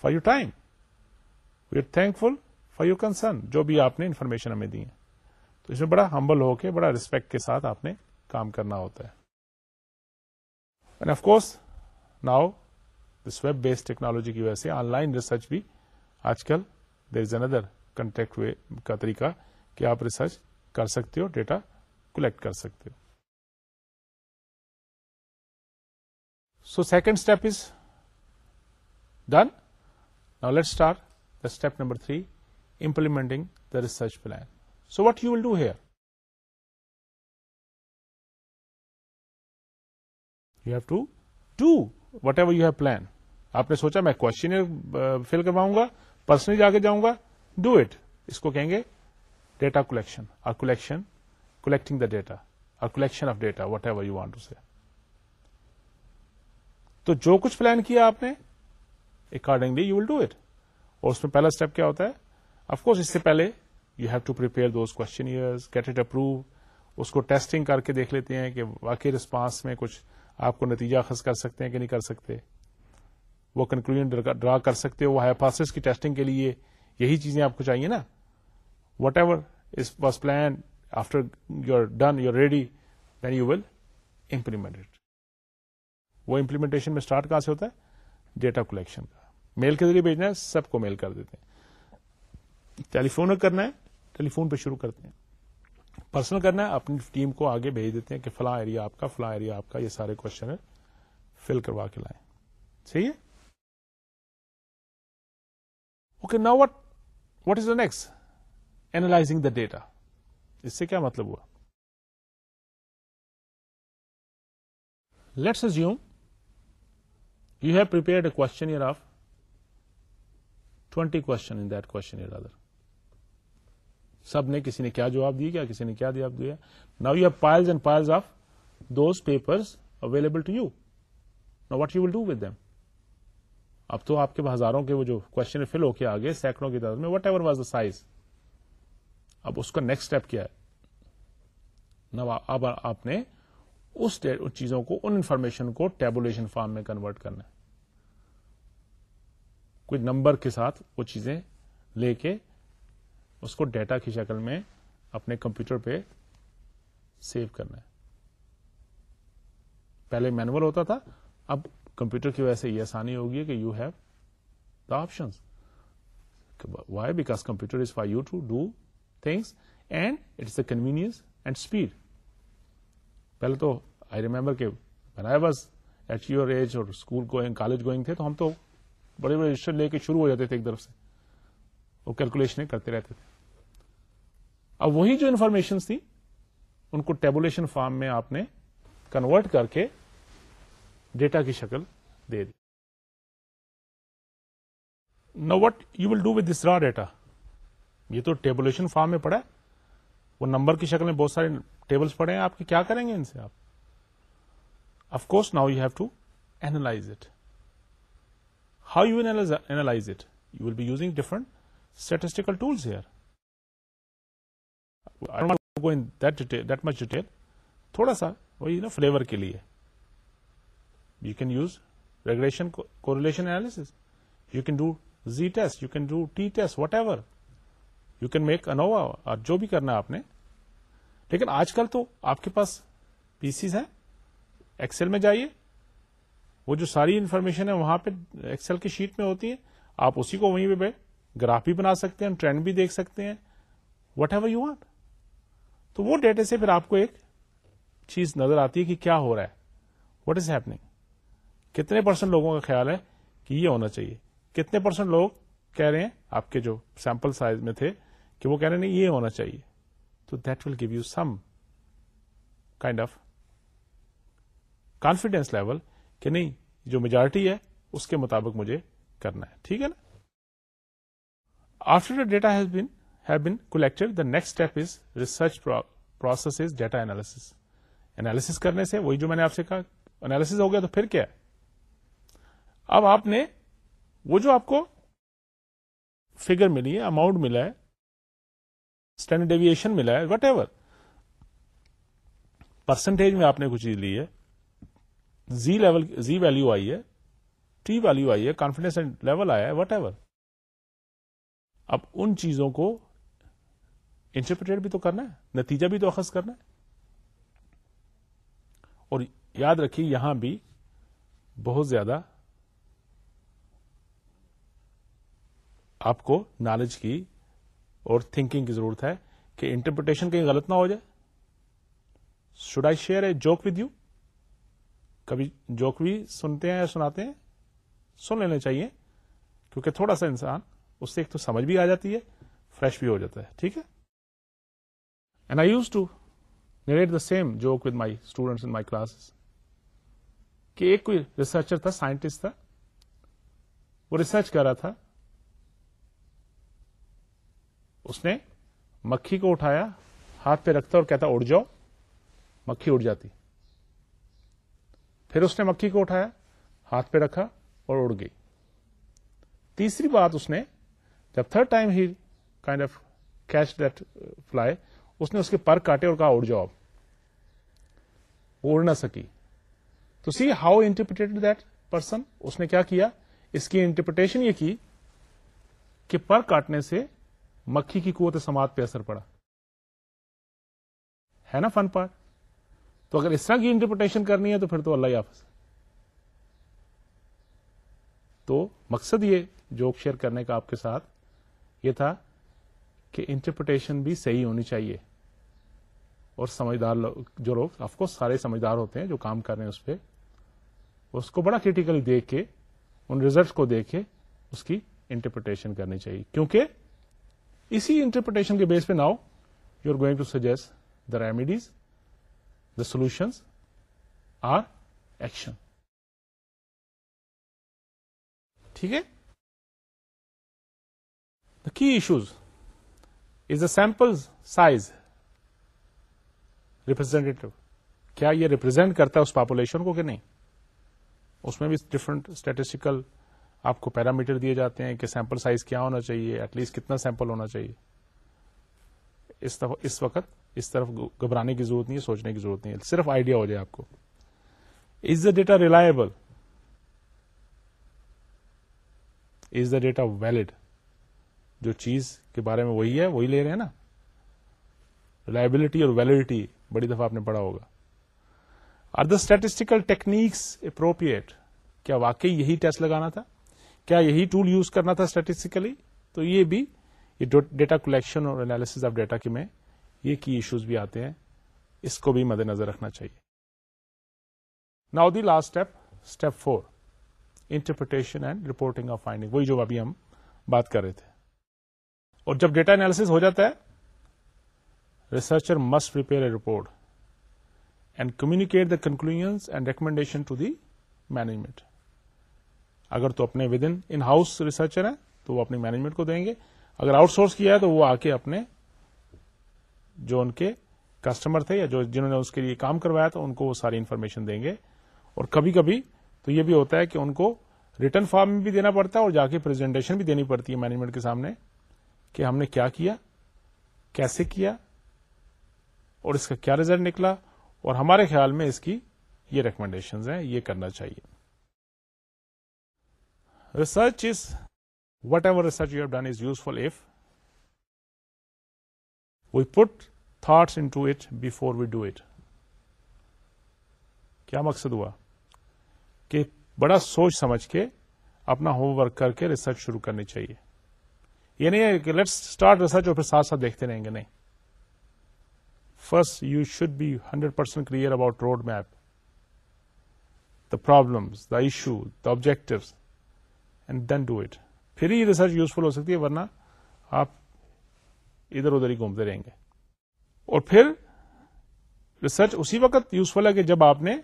Speaker 1: for your time we are thankful for your concern جو بھی آپ نے انفارمیشن ہمیں دی ہے تو اس میں بڑا ہمبل ہو کے، بڑا ریسپیکٹ کے ساتھ آپ نے کام کرنا ہوتا ہے۔ And of course now this web based technology کی وجہ سے آن لائن ریسرچ بھی آج کل دیر از اندر کنٹیکٹ کا طریقہ کہ آپ ریسرچ کر سکتے ہو ڈیٹا کلیکٹ کر سکتے ہو۔ So second step is done نا let start the step number three implementing the research plan so what you will do here you have to do whatever you have plan آپ نے سوچا میں کوشچن فل uh, کرواؤں گا پرسنلی جا کے جاؤں گا ڈو اٹ اس کو کہیں گے data data collection. Or collecting the data. Or collection of data, whatever you want to say. تو جو کچھ پلان کیا آپ نے accordingly you will do it اور اس میں پہلا اسٹیپ کیا ہوتا ہے? اف کورس اس سے پہلے you have to prepare those question get it approve اس کو ٹیسٹنگ کر کے دیکھ لیتے ہیں کہ واقعی رسپانس میں کچھ آپ کو نتیجہ خز کر سکتے ہیں کہ نہیں کر سکتے. وہ کنکلوژن ڈرا کر سکتے ہو. وہ ہائپاسس کی ٹیسٹنگ کے لیے یہی چیزیں آپ کو چاہیے نا. Whatever was plan after you are done you ready then you will implement it وہ امپلیمنٹیشن میں اسٹارٹ کہاں سے ہوتا ہے؟ ڈیٹا کلیکشن کا۔ میل کے ذریعے بھیجنا ہے، سب کو میل کر دیتے ہیں۔ ٹیلی فون کرنا ہے ٹیلی فون پہ شروع کرتے ہیں۔ پرسنل کرنا ہے، اپنی ٹیم کو آگے بھیج دیتے ہیں کہ فلاں ایریا آپ کا، فلاں ایریا آپ کا، یہ سارے کوشچن فل کروا کے لائیں۔ صحیح ہے؟ اوکے نا what what is the next analysing the data اس سے کیا مطلب ہوا؟ Let's assume you have prepared a questionnaire of twenty question in that questionnaire other سب نے کسی نے کیا جواب دیا کیا کسی نے کیا جواب دیا؟ Now you have piles and piles of those papers available to you نا what you will do with them اب تو آپ کے ہزاروں کے وہ جو کوشچن فل ہو کے آگے سینکڑوں کی تعداد میں whatever was the size اب اس کا نیکسٹ اسٹیپ کیا ہے۔ اب آپ نے اس چیزوں کو ان انفارمیشن کو ٹیبولیشن فارم میں کنورٹ کرنا ہے۔ کوئی نمبر کے ساتھ وہ چیزیں لے کے اس کو ڈیٹا کی شکل میں اپنے کمپیوٹر پہ سیو کرنا ہے۔ پہلے مینوئل ہوتا تھا، اب کمپیوٹر کی وجہ سے یہ آسانی ہوگی کہ you have the option why because computer is for you to do things and it's the convenience and speed پہلے تو آئی ریمبر کہ I was at your age اور اسکول گوئنگ کالج گوئنگ تھے تو ہم تو بڑے بڑے رجسٹر لے کے شروع ہو جاتے تھے ایک طرف سے. وہ کیلکولیشن کرتے رہتے تھے. اب وہی جو انفارمیشن تھی ان کو ٹیبولیشن فارم میں آپ نے کنورٹ کر کے ڈیٹا کی شکل دے دی. No what you will do with this raw data یہ تو ٹیبولیشن فارم میں پڑا ہے۔ وہ نمبر کی شکل میں بہت سارے ٹیبلس پڑے ہیں۔ آپ کے کیا کریں گے ان سے آپ؟ Of course now you have to analyse it how you analyse it you will be using different statistical tools here that much detail تھوڑا سا وہی نا فلیور کے لیے۔ You can use regulation correlation analysis you can do Z test you can do T test whatever you can make ANOVA اور جو بھی کرنا آپ نے. لیکن آج کل تو آپ کے پاس پی سیز ہیں. ایکسل میں جائیے. وہ جو ساری انفارمیشن ہے وہاں پہ ایکسل کی شیٹ میں ہوتی ہے آپ اسی کو وہیں پہ گراف بھی بنا سکتے ہیں ٹرینڈ بھی دیکھ سکتے ہیں. وٹ ایور یو وانٹ تو وہ ڈیٹے سے پھر آپ کو ایک چیز نظر آتی ہے کہ کیا ہو رہا ہے. وٹ از ہیپنگ کتنے پرسینٹ لوگوں کا خیال ہے کہ یہ ہونا چاہیے؟ کتنے پرسینٹ لوگ کہہ رہے ہیں آپ کے جو سیمپل سائز میں تھے کہ وہ کہہ رہے نہیں، یہ ہونا چاہیے۔ تو that will give you some kind of confidence level کہ نہیں، جو میجارٹی ہے، اس کے مطابق مجھے کرنا ہے۔ ٹھیک ہے نا؟ After the data has been have been collected the next step is research process is data analysis analysis کرنے سے وہی جو میں نے آپ سے کہا انالیس ہو گیا تو پھر کیا اب آپ نے وہ جو آپ کو فگر ملی ہے اماؤنٹ ملا ہے اسٹینڈرڈ ڈیویشن ملا ہے وٹ ایور پرسنٹیج میں آپ نے کچھ چیز لی ہے زی لیول زی ویلو آئی ہے ٹی ویلو آئی ہے کانفیڈینس لیول آیا ہے وٹ ایور اب ان چیزوں کو انٹرپریٹ بھی تو کرنا ہے، نتیجہ بھی تو اخذ کرنا ہے۔ اور یاد رکھیے، یہاں بھی بہت زیادہ آپ کو نالج کی اور تھنکنگ کی ضرورت ہے کہ انٹرپریٹیشن کہیں غلط نہ ہو جائے۔ Should I share a joke with you کبھی جوک بھی سنتے ہیں یا سناتے ہیں؟ سن لینا چاہیے، کیونکہ تھوڑا سا انسان، اس سے ایک تو سمجھ بھی آ جاتی ہے فریش بھی ہو جاتا ہے، ٹھیک ہے؟ And I use to narrate the same joke with my students in my classes کہ ایک کوئی ریسرچر تھا سائنٹسٹ تھا، وہ ریسرچ کر رہا تھا اس نے مکھی کو اٹھایا، ہاتھ پہ رکھتا اور کہتا اڑ جاؤ۔ مکھی اڑ جاتی۔ پھر اس نے مکھی کو اٹھایا، ہاتھ پہ رکھا اور اڑ گئی۔ تیسری بات اس نے، جب third time he kind of catch that fly اس نے اس کے پر کاٹے اور کہا، اڑ جاؤ وہ اڑ نہ سکی۔ تو see how interpreted that person اس نے کیا کیا؟ اس کی انٹرپریٹیشن یہ کی کہ پر کاٹنے سے مکھی کی قوت سماعت پہ اثر پڑا۔ ہے نا فن پارٹ؟ تو اگر اس طرح کی انٹرپریٹیشن کرنی ہے تو پھر تو اللہ حافظ۔ تو مقصد یہ جوک شیئر کرنے کا آپ کے ساتھ یہ تھا کہ انٹرپریٹیشن بھی صحیح ہونی چاہیے۔ اور سمجھدار جو لوگ آف کورس سارے سمجھدار ہوتے ہیں جو کام کر رہے ہیں اس پہ۔ اس کو بڑا کریٹیکلی دیکھ کے، ان ریزلٹس کو دیکھ کے اس کی انٹرپریٹیشن کرنی چاہیے۔ کیونکہ اسی انٹرپریٹیشن کے بیس پہ now you are going to suggest the remedies the solutions or action ٹھیک ہے؟ The key issues is the sample size representative کیا یہ ریپرزینٹ کرتا ہے اس پاپولیشن کو کہ نہیں؟ اس میں بھی ڈفرنٹ اسٹیٹسٹیکل آپ کو پیرامیٹر دیے جاتے ہیں کہ سیمپل سائز کیا ہونا چاہیے ایٹ لیسٹ کتنا سیمپل ہونا چاہیے۔ اس وقت اس طرف گھبرانے کی ضرورت نہیں ہے سوچنے کی ضرورت نہیں ہے صرف آئیڈیا ہو جائے آپ کو۔ Is the data reliable is the data valid جو چیز کے بارے میں وہی ہے، وہی لے رہے ہیں نا۔ ریلائبلٹی اور ویلڈیٹی بڑی دفعہ آپ نے پڑھا ہوگا۔ Are the statistical techniques appropriate کیا واقعی یہی ٹیسٹ لگانا تھا؟ کیا یہی ٹول یوز کرنا تھا اسٹیٹسٹیکلی تو یہ بھی، یہ ڈیٹا کلیکشن اور انالیس آف ڈیٹا کی میں یہ کی ایشوز بھی آتے ہیں۔ اس کو بھی مد نظر رکھنا چاہیے۔ Now the last step step four interpretation and reporting of finding وہی جو ابھی ہم بات کر رہے تھے۔ اور جب ڈیٹا انالیس ہو جاتا ہے researcher must prepare a report and communicate the conclusion and recommendation to the management اگر تو اپنے with in in house researcher ہیں، تو وہ اپنی مینجمنٹ کو دیں گے۔ اگر آؤٹ سورس کیا ہے، تو وہ آ کے اپنے جو ان کے کسٹمر تھے یا جو جنہوں نے اس کے لیے کام کروایا تھا، ان کو وہ ساری انفارمیشن دیں گے۔ اور کبھی کبھی تو یہ بھی ہوتا ہے کہ ان کو ریٹرن فارم میں بھی دینا پڑتا ہے اور جا کے پرزنٹیشن بھی دینی پڑتی ہے مینجمنٹ کے سامنے کہ ہم نے کیا کیا، کیسے کیا اور اس کا کیا ریزلٹ نکلا۔ اور ہمارے خیال میں اس کی یہ ریکمنڈیشن ہیں، یہ کرنا چاہیے۔ Research is whatever research you have done is useful if we put thoughts into it before we do it کیا مقصد ہوا؟ کہ بڑا سوچ سمجھ کے اپنا ہوم ورک کر کے ریسرچ شروع کرنی چاہیے۔ یہ نہیں ہے کہ لیٹس اسٹارٹ ریسرچ اور پھر ساتھ ساتھ دیکھتے رہیں گے، نہیں۔ First you should be hundred percent clear about road map the problems the issue the objective and then do it پھر ہی ریسرچ یوزفل ہو سکتی ہے، ورنہ آپ ادھر ادھر ہی گھومتے رہیں گے۔ اور پھر ریسرچ اسی وقت یوزفل ہے کہ جب آپ نے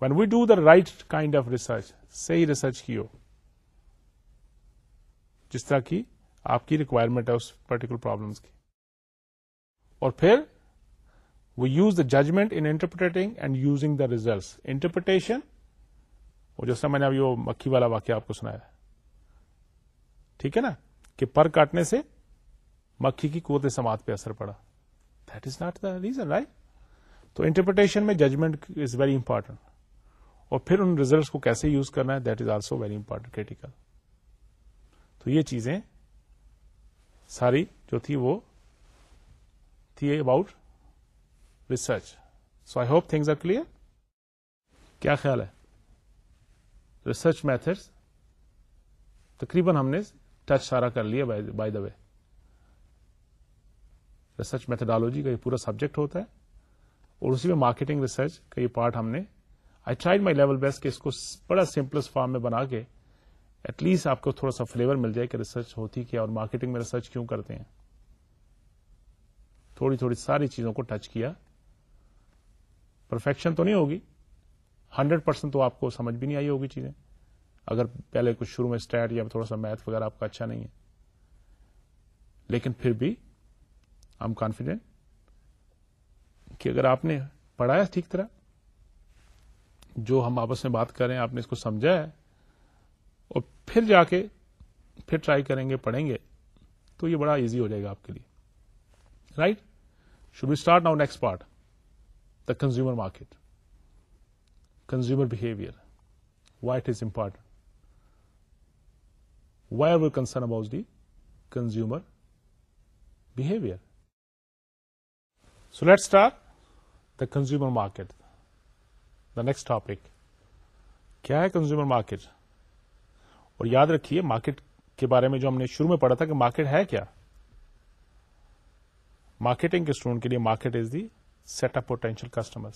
Speaker 1: when we do the right kind of research صحیح ریسرچ کی ہو۔ جس طرح کی آپ کی ریکوائرمنٹ ہے اس پرٹیکولر پرابلمس کی۔ اور پھر we use the judgement in interpreting and using the result interpretation اور جیسا میں نے ابھی وہ مکھی والا واقعہ آپ کو سنایا۔ ٹھیک ہے نا؟ کہ پر کاٹنے سے مکھی کی قوت سماعت پہ اثر پڑا۔ That is not the reason right تو انٹرپریٹیشن میں ججمنٹ از ویری امپارٹنٹ اور پھر ان ریزلٹس کو کیسے یوز کرنا ہے؟ That is also very important critical تو یہ چیزیں ساری جو تھی وہ تھی about research so I hope things are clear کیا خیال ہے؟ ریسرچ میتھڈس تقریباً ہم نے ٹچ سارا کر لیا by the way research methodology کا یہ پورا سبجیکٹ ہوتا ہے اور اسی میں مارکیٹنگ ریسرچ کا یہ پارٹ ہم نے I try my level best کہ اس کو بڑا سمپلس فارم میں بنا کے ایٹ لیسٹ آپ کو تھوڑا سا فلیور مل جائے کہ ریسرچ ہوتی کیا اور مارکیٹنگ میں ریسرچ کیوں کرتے ہیں۔ تھوڑی تھوڑی ساری چیزوں کو ٹچ کیا۔ پرفیکشن تو نہیں ہوگی۔ ہنڈریڈ پرسینٹ تو آپ کو سمجھ بھی نہیں آئی ہوگی چیزیں۔ اگر پہلے کچھ شروع میں اسٹارٹ یا تھوڑا سا میتھ وغیرہ آپ کا اچھا نہیں ہے۔ لیکن پھر بھی آئی ایم کانفیڈینٹ کہ اگر آپ نے پڑھا ہے ٹھیک طرح، جو ہم آپس میں بات کر رہے ہیں آپ نے اس کو سمجھا ہے، اور پھر جا کے پھر ٹرائی کریں گے، پڑھیں گے، تو یہ بڑا ایزی ہو جائے گا آپ کے لیے۔ Right should be start now next part the consumer market consumer behaviour why it is important why are we concern about the consumer behaviour so let start the consumer market the next topic کیا ہے کنزیومر مارکیٹ اور یاد رکھیے مارکیٹ کے بارے میں جو ہم نے شروع میں پڑھا تھا کہ مارکیٹ ہے کیا؟ مارکیٹنگ کے اسٹوڈنٹ کے لیے market is the set up potential customer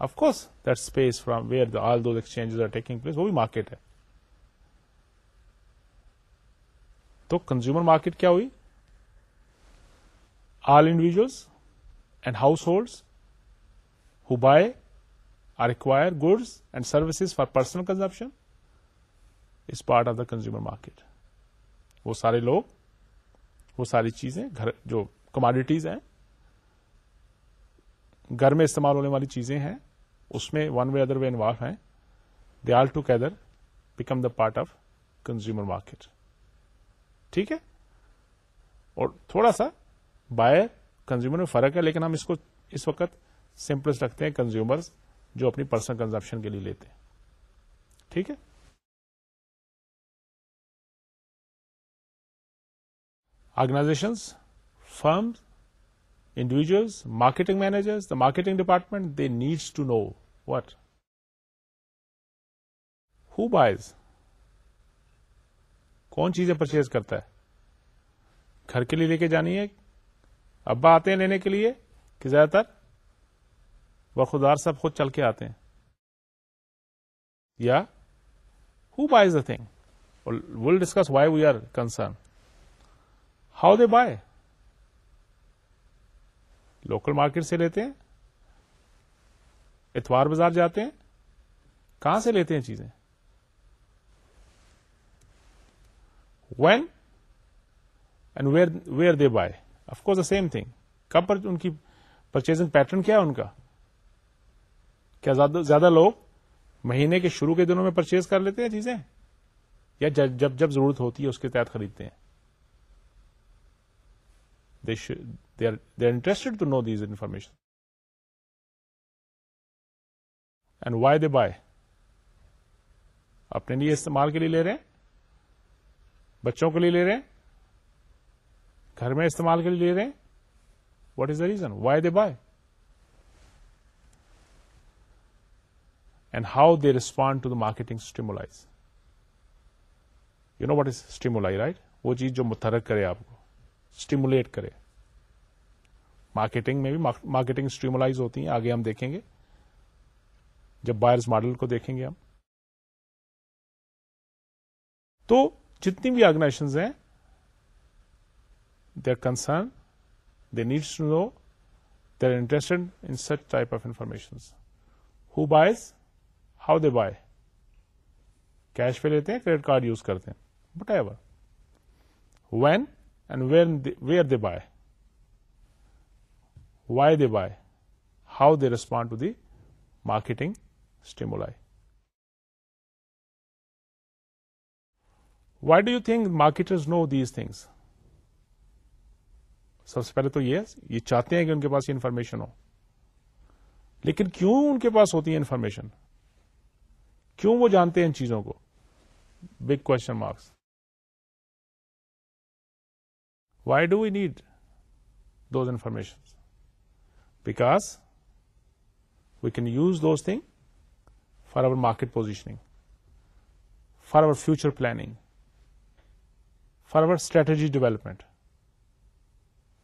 Speaker 1: of course that space from where all those exchange are taking place وہ بھی مارکیٹ ہے. تو کنزیومر مارکیٹ کیا ہوئی? All individuals and households who buy or require goods and services for personal consumption is part of the consumer market وہ سارے لوگ، وہ ساری چیزیں گھر، جو کماڈیٹیز ہیں، گھر میں استعمال ہونے والی چیزیں ہیں، اس میں one way other way involve ہیں they all together become the part of consumer market ٹھیک ہے اور تھوڑا سا بائر کنزیومر میں فرق ہے لیکن ہم اس کو اس وقت سمپلس رکھتے ہیں کنزیومرز جو اپنی پرسنل کنزمپشن کے لیے لیتے ہیں ٹھیک ہے organizations, firms, individuals, marketing managers, the marketing department, they needs to know what? Who buys? کون چیزیں پرچیز کرتا ہے؟ گھر کے لیے لے کے جانی ہے؟ ابا آتے ہیں لینے کے لیے کہ زیادہ تر وقودار سب خود چل کے آتے ہیں۔ یا who buys the thing will discuss why we are concern how they buy local market سے لیتے ہیں؟ اتوار بازار جاتے ہیں؟ کہاں سے لیتے ہیں چیزیں؟ When and where where they buy of course the same thing کب پر ان کی پرچیزنگ پیٹرن کیا ہے ان کا؟ کیا زیادہ لوگ مہینے کے شروع کے دنوں میں پرچیز کر لیتے ہیں چیزیں؟ یا جب جب ضرورت ہوتی ہے اس کے تحت خریدتے ہیں؟ They should they are they are interested to know these information. اپنے لیے استعمال کے لیے لے رہے ہیں؟ بچوں کے لیے لے رہے ہیں؟ گھر میں استعمال کے لیے لے رہے ہیں؟ What is the reason why they buy and how they respond to the marketing stimuli you know what is stimuli right وہ چیز جو متحرک کرے آپ کو اسٹیمولیٹ کرے۔ مارکیٹنگ میں بھی مارکیٹنگ اسٹیمولائز ہوتی ہیں، آگے ہم دیکھیں گے۔ جب بائرز ماڈل کو دیکھیں گے ہم۔ تو جتنی بھی آرگنائزیشن ہیں they are concern they needs to know they are interested in such type of information who buys how they buy cash پہ لیتے ہیں کریڈٹ کارڈ یوز کرتے ہیں but ever when and where they buy why they buy how they respond to the marketing stimuli why do you think marketers know these things سب سے پہلے تو یہ یہ چاہتے ہیں کہ ان کے پاس یہ انفارمیشن ہو۔ لیکن کیوں ان کے پاس ہوتی ہے انفارمیشن کیوں وہ جانتے ہیں ان چیزوں کو؟ Big question marks why do we need those information because we can use those thing for our market positioning for our future planning for our strategy development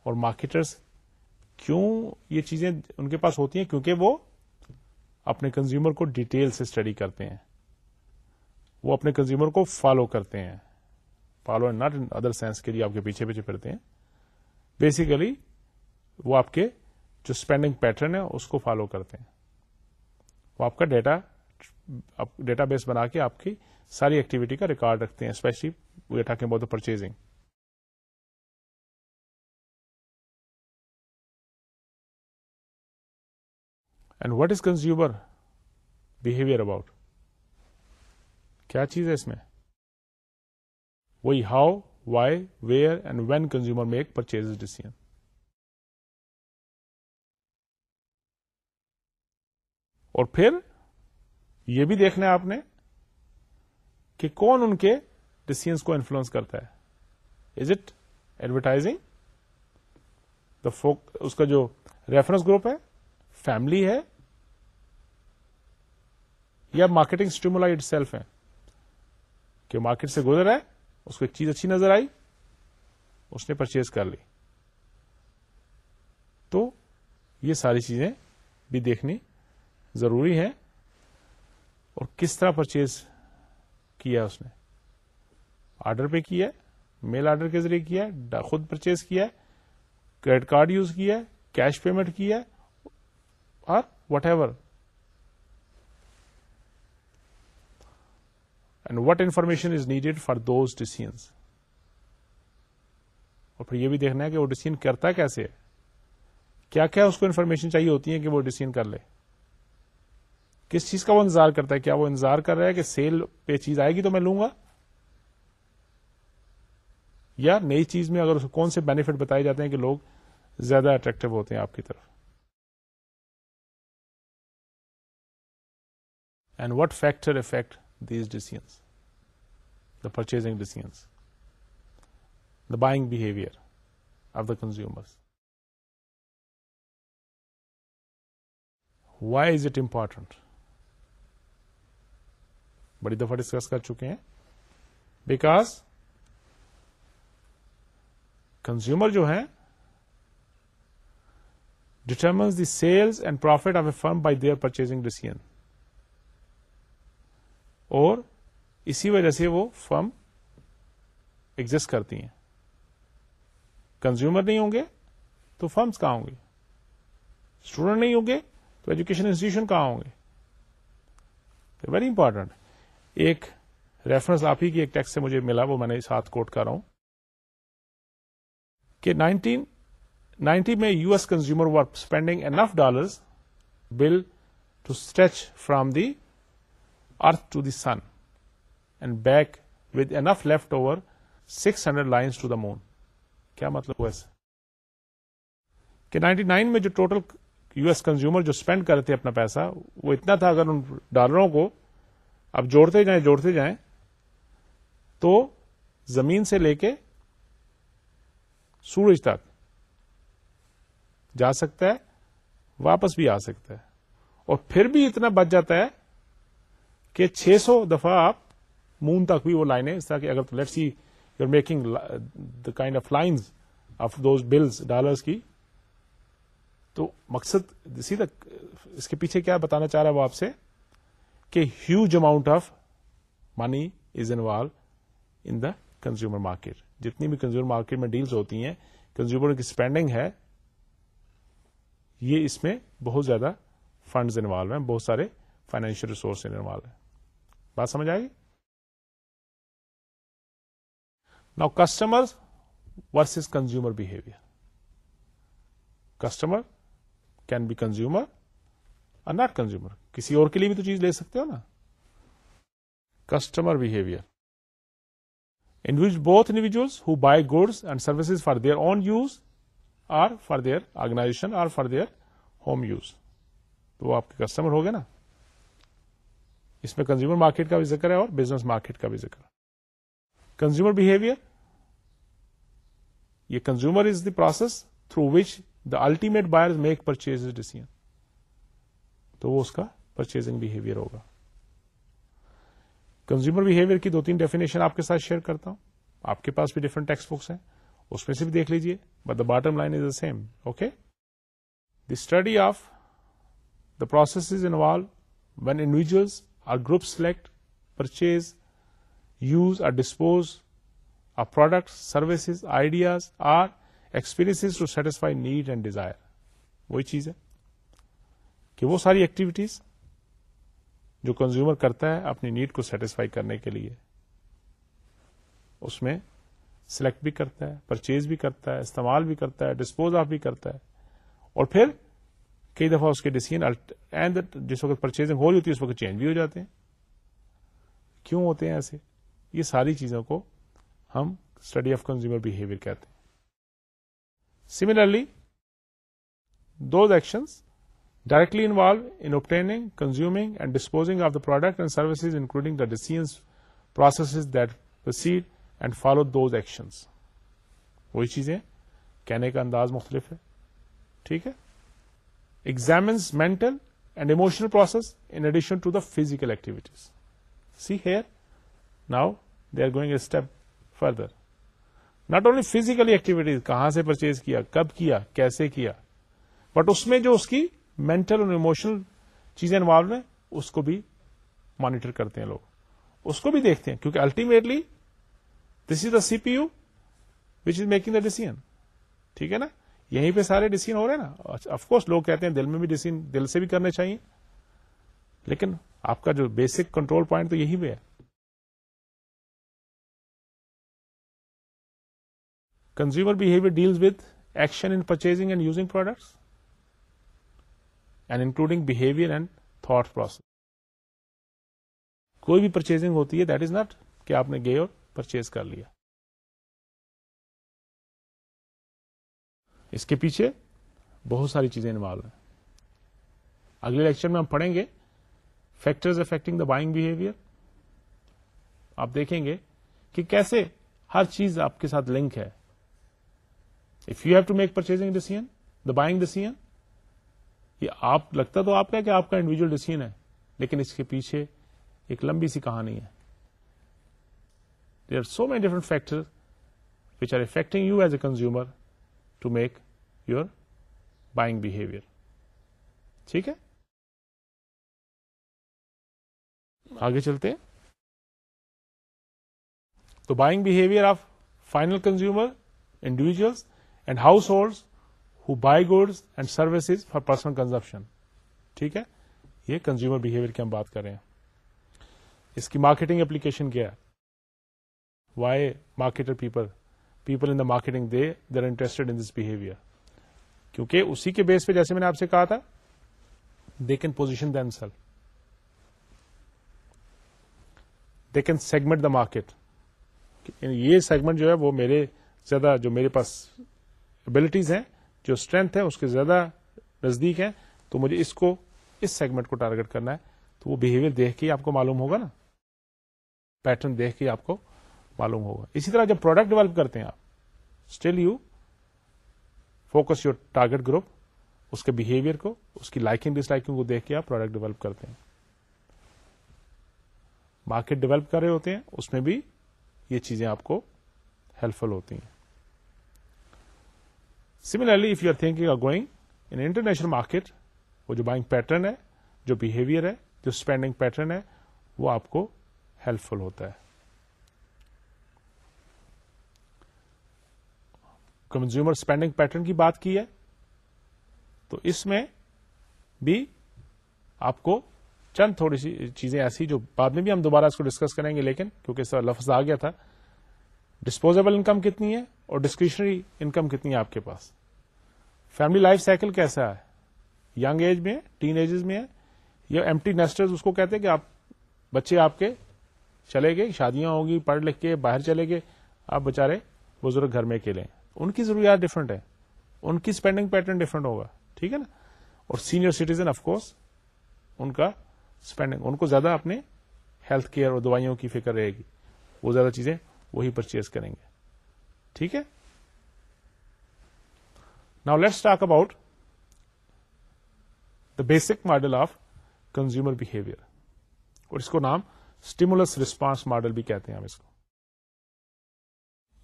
Speaker 1: اور مارکیٹرس کیوں یہ چیزیں ان کے پاس ہوتی ہیں؟ کیونکہ وہ اپنے کنزیومر کو ڈیٹیل سے اسٹڈی کرتے ہیں۔ وہ اپنے کنزیومر کو فالو کرتے ہیں۔ Follow not in other sense کے لیے آپ کے پیچھے پیچھے پھرتے ہیں۔ بیسیکلی وہ آپ کے جو اسپینڈنگ پیٹرن ہے اس کو فالو کرتے ہیں۔ وہ آپ کا ڈیٹا ڈیٹا بیس بنا کے آپ کی ساری ایکٹیویٹی کا ریکارڈ رکھتے ہیں اسپیشلی وی اٹھا کے بہت purchasing and what is consumer behaviour about کیا چیز ہے اس میں؟ وہی how why where and when consumer make purchase decision اور پھر یہ بھی دیکھنا ہے آپ نے کہ کون ان کے ڈسیزنس کو انفلوئنس کرتا ہے؟ Is it advertising the folk اس کا جو ریفرنس گروپ ہے فیملی ہے، یا مارکیٹنگ اسٹیمولا سیلف ہے? کہ مارکیٹ سے گزر ہے اس کو ایک چیز اچھی نظر آئی، اس نے پرچیز کر لی۔ تو یہ ساری چیزیں بھی دیکھنی ضروری ہے اور کس طرح پرچیز کیا اس نے؟ آرڈر پہ کیا ہے؟ میل آرڈر کے ذریعے کیا ہے؟ خود پرچیز کیا ہے؟ کریڈٹ کارڈ یوز کیا ہے؟ کیش پیمنٹ کیا ہے؟ اور whatever and what information is needed for those decisions اور پھر یہ بھی دیکھنا ہے کہ وہ ڈسیزن کرتا کیسے ہے؟ کیا کیا اس کو انفارمیشن چاہیے ہوتی ہے کہ وہ ڈسیزن کر لے؟ کس چیز کا وہ انتظار کرتا ہے؟ کیا وہ انتظار کر رہا ہے کہ سیل پہ چیز آئے گی تو میں لوں گا؟ یا نئی چیز میں اگر کون سے بینیفٹ بتائے جاتے ہیں کہ لوگ زیادہ اٹریکٹو ہوتے ہیں آپ کی طرف؟ And what factor affect these decisions the purchasing decisions the buying behaviour of the consumer why is it important بڑی دفعہ ڈسکس کر چکے ہیں۔ بیکاز کنزیومر جو ہے determines the sales and profit of a firm by their purchasing decision اور اسی وجہ سے وہ فرم ایگزٹ کرتی ہیں۔ کنزیومر نہیں ہوں گے تو فرمس کہاں ہوں گے؟ اسٹوڈنٹ نہیں ہوں گے تو ایجوکیشن انسٹیٹیوشن کہاں ہوں گے؟ ویری امپورٹنٹ ایک ریفرنس آپ ہی کی ایک ٹیکس سے مجھے ملا، وہ میں نے ساتھ کوٹ کر رہا ہوں کہ نائنٹین نائنٹی میں U S consumer were spending enough dollars bill to stretch from the earth to the sun and back with enough left over six hundred lines to the moon کیا مطلب ایسے کہ نائنٹی نائن میں جو ٹوٹل یو ایس کنزیومر جو اسپینڈ کر رہے تھے اپنا پیسہ، وہ اتنا تھا اگر ان ڈالروں کو اب جوڑتے جائیں جوڑتے جائیں، تو زمین سے لے کے سورج تک جا سکتا ہے، واپس بھی آ سکتا ہے۔ اور پھر بھی اتنا بچ جاتا ہے کہ چھ سو دفعہ آپ مون تک بھی وہ لائنیں، اس طرح کہ اگر let see you are making the kind of lines of those bills dollars کی، تو مقصد اسی تک اس کے پیچھے کیا بتانا چاہ رہا ہے وہ آپ سے؟ کہ huge amount of money is involve in the consumer market جتنی بھی کنزیومر مارکیٹ میں ڈیلز ہوتی ہیں کنزیومر کی اسپینڈنگ ہے، یہ اس میں بہت زیادہ فنڈز انوالو ہیں، بہت سارے فائنینشیل ریسورس انوالو ہیں۔ بات سمجھ آئے گی نا customer versus consumer behaviour customer can be consumer not consumer کسی اور کے لیے بھی تو چیز لے سکتے ہو نا۔ Customer behaviour both individuals who buy goods and services for their own use or for their organisation or for their home use تو وہ آپ کے کسٹمر ہو گئے نا۔ اس میں کنزیومر مارکیٹ کا بھی ذکر ہے اور بزنس مارکیٹ کا بھی ذکر کنزیومر بہیویئر یہ consumer is the process through which the ultimate buyer make purchase decision تو وہ اس کا پرچیزنگ بہیویئر ہوگا۔ کنزیومر بہیویئر کی دو تین ڈیفینیشن آپ کے ساتھ شیئر کرتا ہوں۔ آپ کے پاس بھی ڈفرنٹ ٹیکسٹ بکس ہیں۔ اس میں سے بھی دیکھ لیجیے but the bottom line is the same okay the study of the process is involve when individuals or group select purchase use or dispose or product services ideas or experience to satisfy need and desire وہی چیز ہے کہ وہ ساری ایکٹیویٹیز جو کنزیومر کرتا ہے اپنی نیڈ کو سیٹسفائی کرنے کے لیے، اس میں سلیکٹ بھی کرتا ہے پرچیز بھی کرتا ہے، استعمال بھی کرتا ہے ڈسپوز آف بھی کرتا ہے۔ اور پھر کئی دفعہ اس کے ڈیسیزن اینڈ جس وقت پرچیزنگ ہو رہی ہوتی ہے اس وقت چینج بھی ہو جاتے ہیں۔ کیوں ہوتے ہیں ایسے؟ یہ ساری چیزوں کو ہم اسٹڈی آف کنزیومر بہیویئر کہتے ہیں۔ Similarly those actions directly involve in obtaining consuming and disposing of the product and services including the decisions processes that proceed and follow those actions وہی چیزیں کہنے کا انداز مختلف ہے۔ ٹھیک ہے؟ Examines mental and emotional process in addition to the physical activities see here now they are going a step further not only physical activities کہاں سے پرچیز کیا، کب کیا، کیسے کیا بٹ اس میں جو اس کی مینٹل اور ایموشنل چیزیں انوالو ہیں، اس کو بھی مانیٹر کرتے ہیں لوگ۔ اس کو بھی دیکھتے ہیں، کیونکہ ultimately this is the C P U which is making the decision ٹھیک ہے نا؟ یہیں پہ سارے ڈیسیزن ہو رہے ہیں نا۔ اف کورس لوگ کہتے ہیں دل میں بھی ڈیسیزن دل سے بھی کرنے چاہیے۔ لیکن آپ کا جو بیسک کنٹرول پوائنٹ تو یہی پہ ہے۔ Consumer behaviour deals with action in purchasing and using products and including behaviour and thought process کوئی بھی پرچیزنگ ہوتی ہے دیٹ از ناٹ کہ آپ نے گئے اور پرچیز کر لیا. اس کے پیچھے بہت ساری چیزیں انوالو ہیں. اگلے لیکچر میں ہم پڑھیں گے factors affecting the buying behaviour آپ دیکھیں گے کہ کیسے ہر چیز آپ کے ساتھ لنک ہے. If you have to make purchasing decision the buying decision یہ آپ لگتا تو آپ کا کہ آپ کا انڈیویجل ڈیسیزن ہے، لیکن اس کے پیچھے ایک لمبی سی کہانی ہے۔ There are so many different factor which are affecting you as a consumer to make your buying behaviour ٹھیک ہے؟ آگے چلتے تو buying behaviour of final consumer individuals and household who buy goods and services for personal consumption ٹھیک ہے؟ یہ کنزیومر بہیویئر کی ہم بات کر رہے ہیں۔ اس کی مارکیٹنگ اپلیکیشن کیا ہے؟ Why marketer people people in the marketing they they are interested in this behaviour کیونکہ اسی کے بیس پہ جیسے میں نے آپ سے کہا تھا they can position then sell they can segment the market یہ سیگمنٹ جو ہے وہ میرے زیادہ جو میرے پاس ابلٹیز ہیں جو اسٹرینتھ ہے اس کے زیادہ نزدیک ہے، تو مجھے اس کو، اس سیگمنٹ کو ٹارگیٹ کرنا ہے۔ تو وہ بہیویئر دیکھ کے آپ کو معلوم ہوگا نا۔ پیٹرن دیکھ کے آپ کو معلوم ہوگا۔ اسی طرح جب پروڈکٹ ڈیولپ کرتے ہیں آپ still you focus your target group اس کے بہیویئر کو، اس کی لائکنگ ڈس لائکنگ کو دیکھ کے آپ پروڈکٹ ڈیولپ کرتے ہیں۔ مارکیٹ ڈیولپ کر رہے ہوتے ہیں، اس میں بھی یہ چیزیں آپ کو ہیلپ فل ہوتی ہیں۔ Similarly if you are thinking or going in international market وہ جو بائنگ پیٹرن ہے، جو بہیویئر ہے، جو اسپینڈنگ پیٹرن ہے، وہ آپ کو ہیلپ فل ہوتا ہے. کنزیومر اسپینڈنگ پیٹرن کی بات کی ہے، تو اس میں بھی آپ کو چند تھوڑی سی چیزیں ایسی جو بعد میں بھی ہم دوبارہ اس کو ڈسکس کریں گے، لیکن کیونکہ اس لفظ آ گیا تھا ڈسپوزیبل انکم کتنی ہے؟ اور ڈسکریشنری انکم کتنی ہے آپ کے پاس؟ فیملی لائف سائیکل کیسا ہے؟ یگ ایج میں ٹین ایجز میں ہے، یا ایم ٹی اس کو کہتے ہیں کہ آپ بچے آپ کے چلے گئے، شادیاں ہوگی پڑھ لکھ کے باہر چلے گئے، آپ بچارے بزرگ گھر میں اکیلے ہیں۔ ان کی ضروریات ڈفرنٹ ہے ان کی اسپینڈنگ پیٹرن ڈفرنٹ ہوگا، ٹھیک ہے نا؟ اور سینئر سٹیزن آف کورس ان کا اسپینڈنگ ان کو زیادہ اپنے ہیلتھ کیئر اور دوائیوں کی فکر رہے گی۔ وہ زیادہ چیزیں وہی پرچیز کریں گے۔ ٹھیک ہے؟ Now let's talk about the basic model of consumer behaviour اور اس کو نام اسٹیمولس ریسپانس ماڈل بھی کہتے ہیں ہم اس کو۔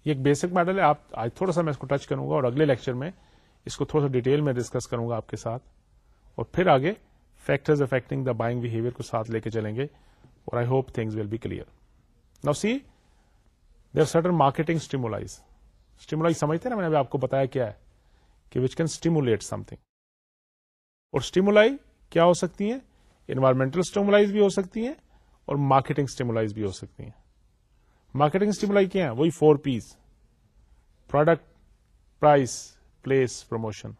Speaker 1: یہ ایک بیسک ماڈل ہے۔ آپ آج تھوڑا سا میں اس کو ٹچ کروں گا اور اگلے لیکچر میں اس کو تھوڑا سا ڈیٹیل میں ڈسکس کروں گا آپ کے ساتھ۔ اور پھر آگے factors affecting the buying behaviour کو ساتھ لے کے چلیں گے اور I hope things will be clear now see there certain marketing stimulus stimuli سمجھتے نا میں نے ابھی آپ کو بتایا کیا ہے کہ which can stimulate something اور اسٹیمولائی کیا ہو سکتی ہیں انوائرمنٹل اسٹیمولائی بھی ہو سکتی ہیں اور مارکیٹنگ اسٹیمولائی بھی ہو سکتی ہیں مارکیٹنگ اسٹیمولائی کیا ہے وہی four Ps product price place promotion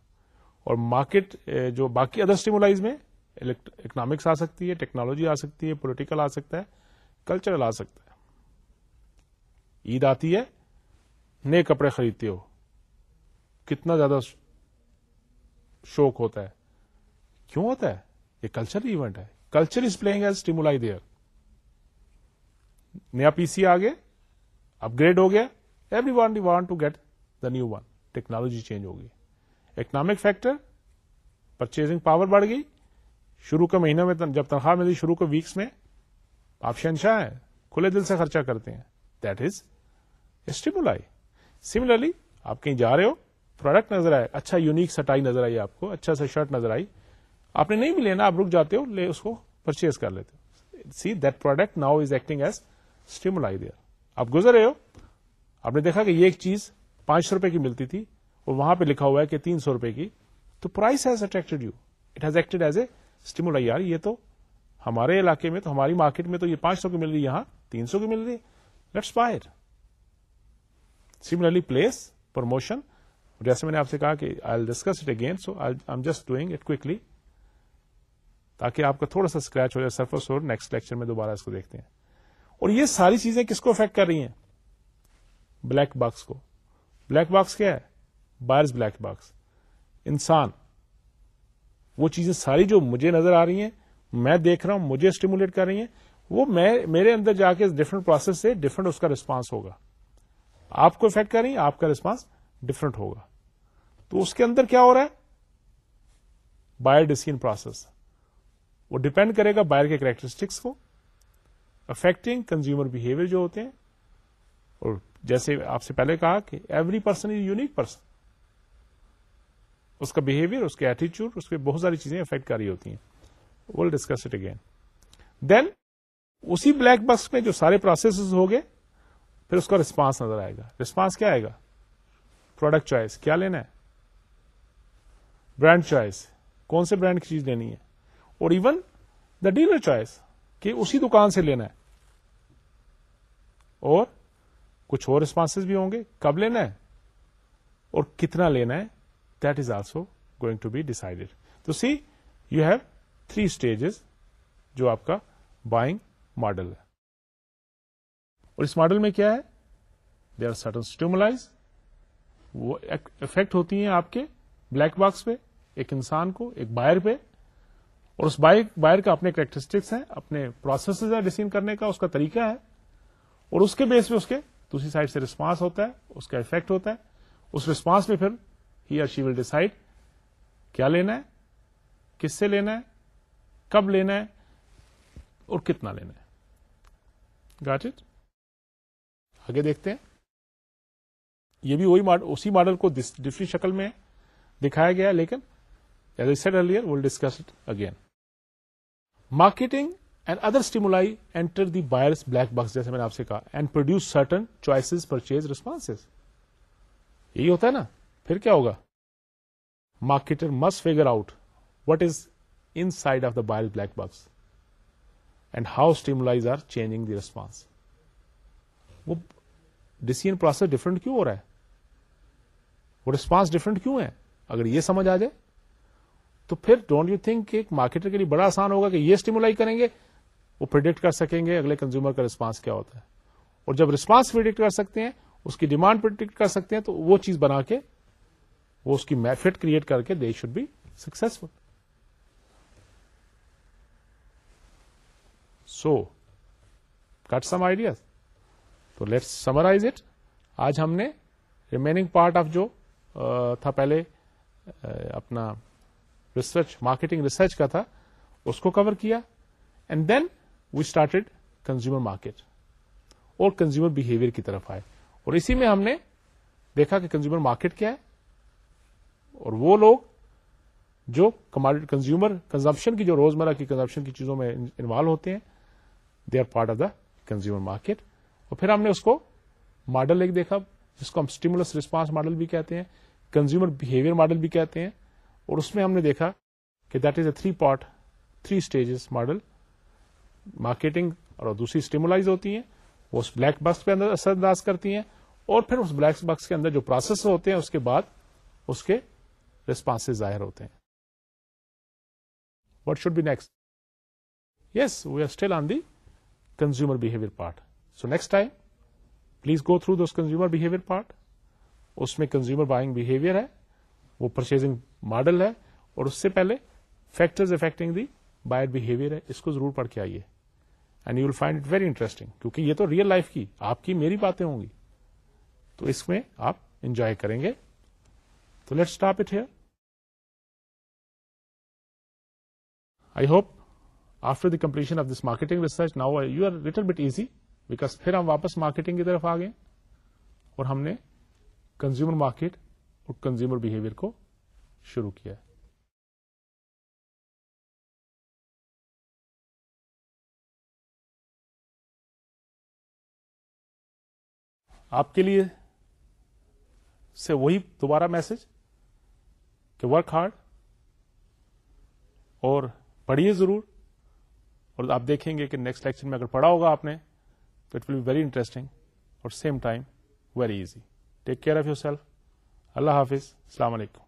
Speaker 1: اور مارکیٹ جو باقی ادر اسٹیمولائز میں اکنامکس آ سکتی ہے ٹیکنالوجی آ سکتی ہے پولیٹیکل آ سکتا ہے کلچرل آ سکتا ہے عید آتی ہے نئے کپڑے خریدتے ہو، کتنا زیادہ شوق ہوتا ہے۔ کیوں ہوتا ہے؟ یہ کلچرل ایونٹ ہے۔ Culture is playing as stimuli there نیا پی سی آ گیا اپ گریڈ ہو گیا۔ Everyone want to get the new one technology change ہوگی اکنامک فیکٹر پرچیزنگ پاور بڑھ گئی۔ شروع کے مہینے میں جب تنخواہ ملی شروع کے ویکس میں، آپ شہنشاہ ہیں، کھلے دل سے خرچہ کرتے ہیں۔ دیٹ از اسٹیمولائی سملرلی آپ کہیں جا رہے ہو پروڈکٹ نظر آئے اچھا یونیک سٹائی نظر آئی آپ کو اچھا سا شرٹ نظر آئی، آپ نے نہیں بھی لینا، آپ رک جاتے ہو، لے اس کو پرچیز کر لیتے ہو۔ See that product now is acting as stimuli there آپ گزر رہے ہو، آپ نے دیکھا کہ یہ ایک چیز پانچ سو روپے کی ملتی تھی اور وہاں پہ لکھا ہوا ہے کہ تین سو روپے کی، تو price has attracted you it has acted as a stimuli یار، یہ تو ہمارے علاقے میں تو، ہماری مارکیٹ میں تو یہ پانچ سو کی مل رہی ہے، یہاں تین سو کی مل رہی ہے۔ Let's buyer similarly place promotion جیسے میں نے آپ سے کہا کہ I discuss it again so I am just doing it quickly تاکہ آپ کا تھوڑا سا اسکریچ ہو جائے سرفس ہو نیکسٹ لیکچر میں دوبارہ اس کو دیکھتے ہیں اور یہ ساری چیزیں کس کو افیکٹ کر رہی ہیں بلیک باکس کو بلیک باکس کیا ہے بائرز بلیک باکس انسان وہ چیزیں ساری جو مجھے نظر آ رہی ہیں میں دیکھ رہا ہوں مجھے اسٹیمولیٹ کر رہی ہیں وہ میں میرے اندر جا کے ڈفرنٹ پروسیس سے ڈفرنٹ اس کا ریسپانس ہوگا آپ کو افیکٹ کر رہی ہیں، آپ کا ریسپانس ڈفرنٹ ہوگا۔ تو اس کے اندر کیا ہو رہا ہے؟ بائر ڈسین پروسیس وہ ڈپینڈ کرے گا بائر کے کریکٹرسٹکس کو افیکٹنگ کنزیومر بہیویئر جو ہوتے ہیں۔ اور جیسے آپ سے پہلے کہا کہ every person is unique person اس کا بہیویئر اس کے ایٹیچیوڈ اس پہ بہت ساری چیزیں افیکٹ کر رہی ہوتی ہیں۔ Will discuss it again then اسی بلیک باکس میں جو سارے پروسیس ہو گئے پھر اس کا ریسپانس نظر آئے گا۔ ریسپانس کیا آئے گا؟ پروڈکٹ چوائس کیا لینا ہے؟ برانڈ چوائس کون سے برانڈ کی چیز لینی ہے؟ اور ایون دا ڈیلر چوائس کہ اسی دکان سے لینا ہے۔ اور کچھ اور ریسپانس بھی ہوں گے۔ کب لینا ہے؟ اور کتنا لینا ہے؟ That is also going to be decided تو see you have three stages جو آپ کا بائنگ ماڈل ہے۔ اور اس ماڈل میں کیا ہے؟ دے آر سٹن اسٹیملائز وہ افیکٹ ہوتی ہیں آپ کے بلیک باکس پہ، ایک انسان کو، ایک بائر پہ۔ اور اس بائر کا اپنے کریکٹرسٹکس ہیں، اپنے پروسیس ہے ڈسین کرنے کا، اس کا طریقہ ہے۔ اور اس کے بیس پہ اس کے دوسری سائڈ سے ریسپانس ہوتا ہے، اس کا افیکٹ ہوتا ہے۔ اس ریسپانس میں پھر ہی آر شی ول ڈیسائڈ کیا لینا ہے، کس سے لینا ہے، کب لینا ہے اور کتنا لینا ہے۔ گاٹ اٹ آگے دیکھتے ہیں۔ یہ بھی وہی ماڈل اسی ماڈل کو ڈفری شکل میں دکھایا گیا لیکن as I said earlier will discuss again marketing and other stimuli enter the buyers black box جیسے میں نے آپ سے کہا and produce certain choices purchase response یہی ہوتا ہے نا، پھر کیا ہوگا؟ Marketer must figure out what is inside of the buyer black box and how stimuli are changing the response وہ ڈسیزن پروسیس ڈفرنٹ کیوں ہو رہا ہے؟ وہ ریسپانس ڈفرنٹ کیوں ہے؟ اگر یہ سمجھ آ جائے، تو پھر ڈونٹ یو تھنک کہ ایک مارکیٹر کے لیے بڑا آسان ہوگا کہ یہ اسٹیمولائی کریں گے، وہ پرڈکٹ کر سکیں گے اگلے کنزیومر کا ریسپانس کیا ہوتا ہے۔ اور جب ریسپانس پرڈکٹ کر سکتے ہیں، اس کی ڈیمانڈ پرڈکٹ کر سکتے ہیں، تو وہ چیز بنا کے، وہ اس کی میفٹ کریٹ کر کے they should be successful so cut some ideas تو لیٹس سمرائز اٹ آج ہم نے ریمیننگ پارٹ آف جو تھا پہلے اپنا ریسرچ مارکیٹنگ ریسرچ کا تھا، اس کو کور کیا and then we started consumer market اور کنزیومر بہیویئر کی طرف آئے۔ اور اسی میں ہم نے دیکھا کہ کنزیومر مارکیٹ کیا ہے، اور وہ لوگ جو کنزیومر کنزمپشن کی، جو روزمرہ کی کنزمپشن کی چیزوں میں انوالو ہوتے ہیں they are part of the consumer market اور پھر ہم نے اس کو ماڈل ایک دیکھا، جس کو ہم اسٹیمولس ریسپانس ماڈل بھی کہتے ہیں کنزیومر بہیویئر ماڈل بھی کہتے ہیں، اور اس میں ہم نے دیکھا کہ that is a three part three stages model marketing اور دوسری اسٹیمولائز ہوتی ہیں، وہ اس بلیک باکس پہ اندر اثر انداز کرتی ہیں، اور پھر اس بلیک باکس کے اندر جو پروسیس ہوتے ہیں، اس کے بعد اس کے ریسپانس ظاہر ہوتے ہیں۔ What should be next yes we are still on the consumer behaviour part so next time please go through those consumer behaviour part اس میں کنزیومر بائنگ بہیویئر ہے، وہ پرچیزنگ ماڈل ہے، اور اس سے پہلے factors affecting the buyer behaviour ہے، اس کو ضرور پڑھ کے آئیے. And you will find it very interesting کیونکہ یہ تو ریئل لائف کی، آپ کی میری باتیں ہوں گی. تو اس میں آپ انجوائے کریں گے. تو let stop it here I hope after the completion of this marketing research now you are little bit easy because پھر ہم واپس مارکیٹنگ کی طرف آ گئے اور ہم نے کنزیومر مارکیٹ اور کنزیومر بہیویئر کو شروع کیا ہے۔ آپ کے لیے سے وہی دوبارہ میسج کہ ورک ہارڈ اور پڑھیے ضرور اور آپ دیکھیں گے کہ نیکسٹ لیکچر میں اگر پڑھا ہوگا آپ نے تو it will be very interesting اور same time very easy take care of your yourself حافظ السلام علیکم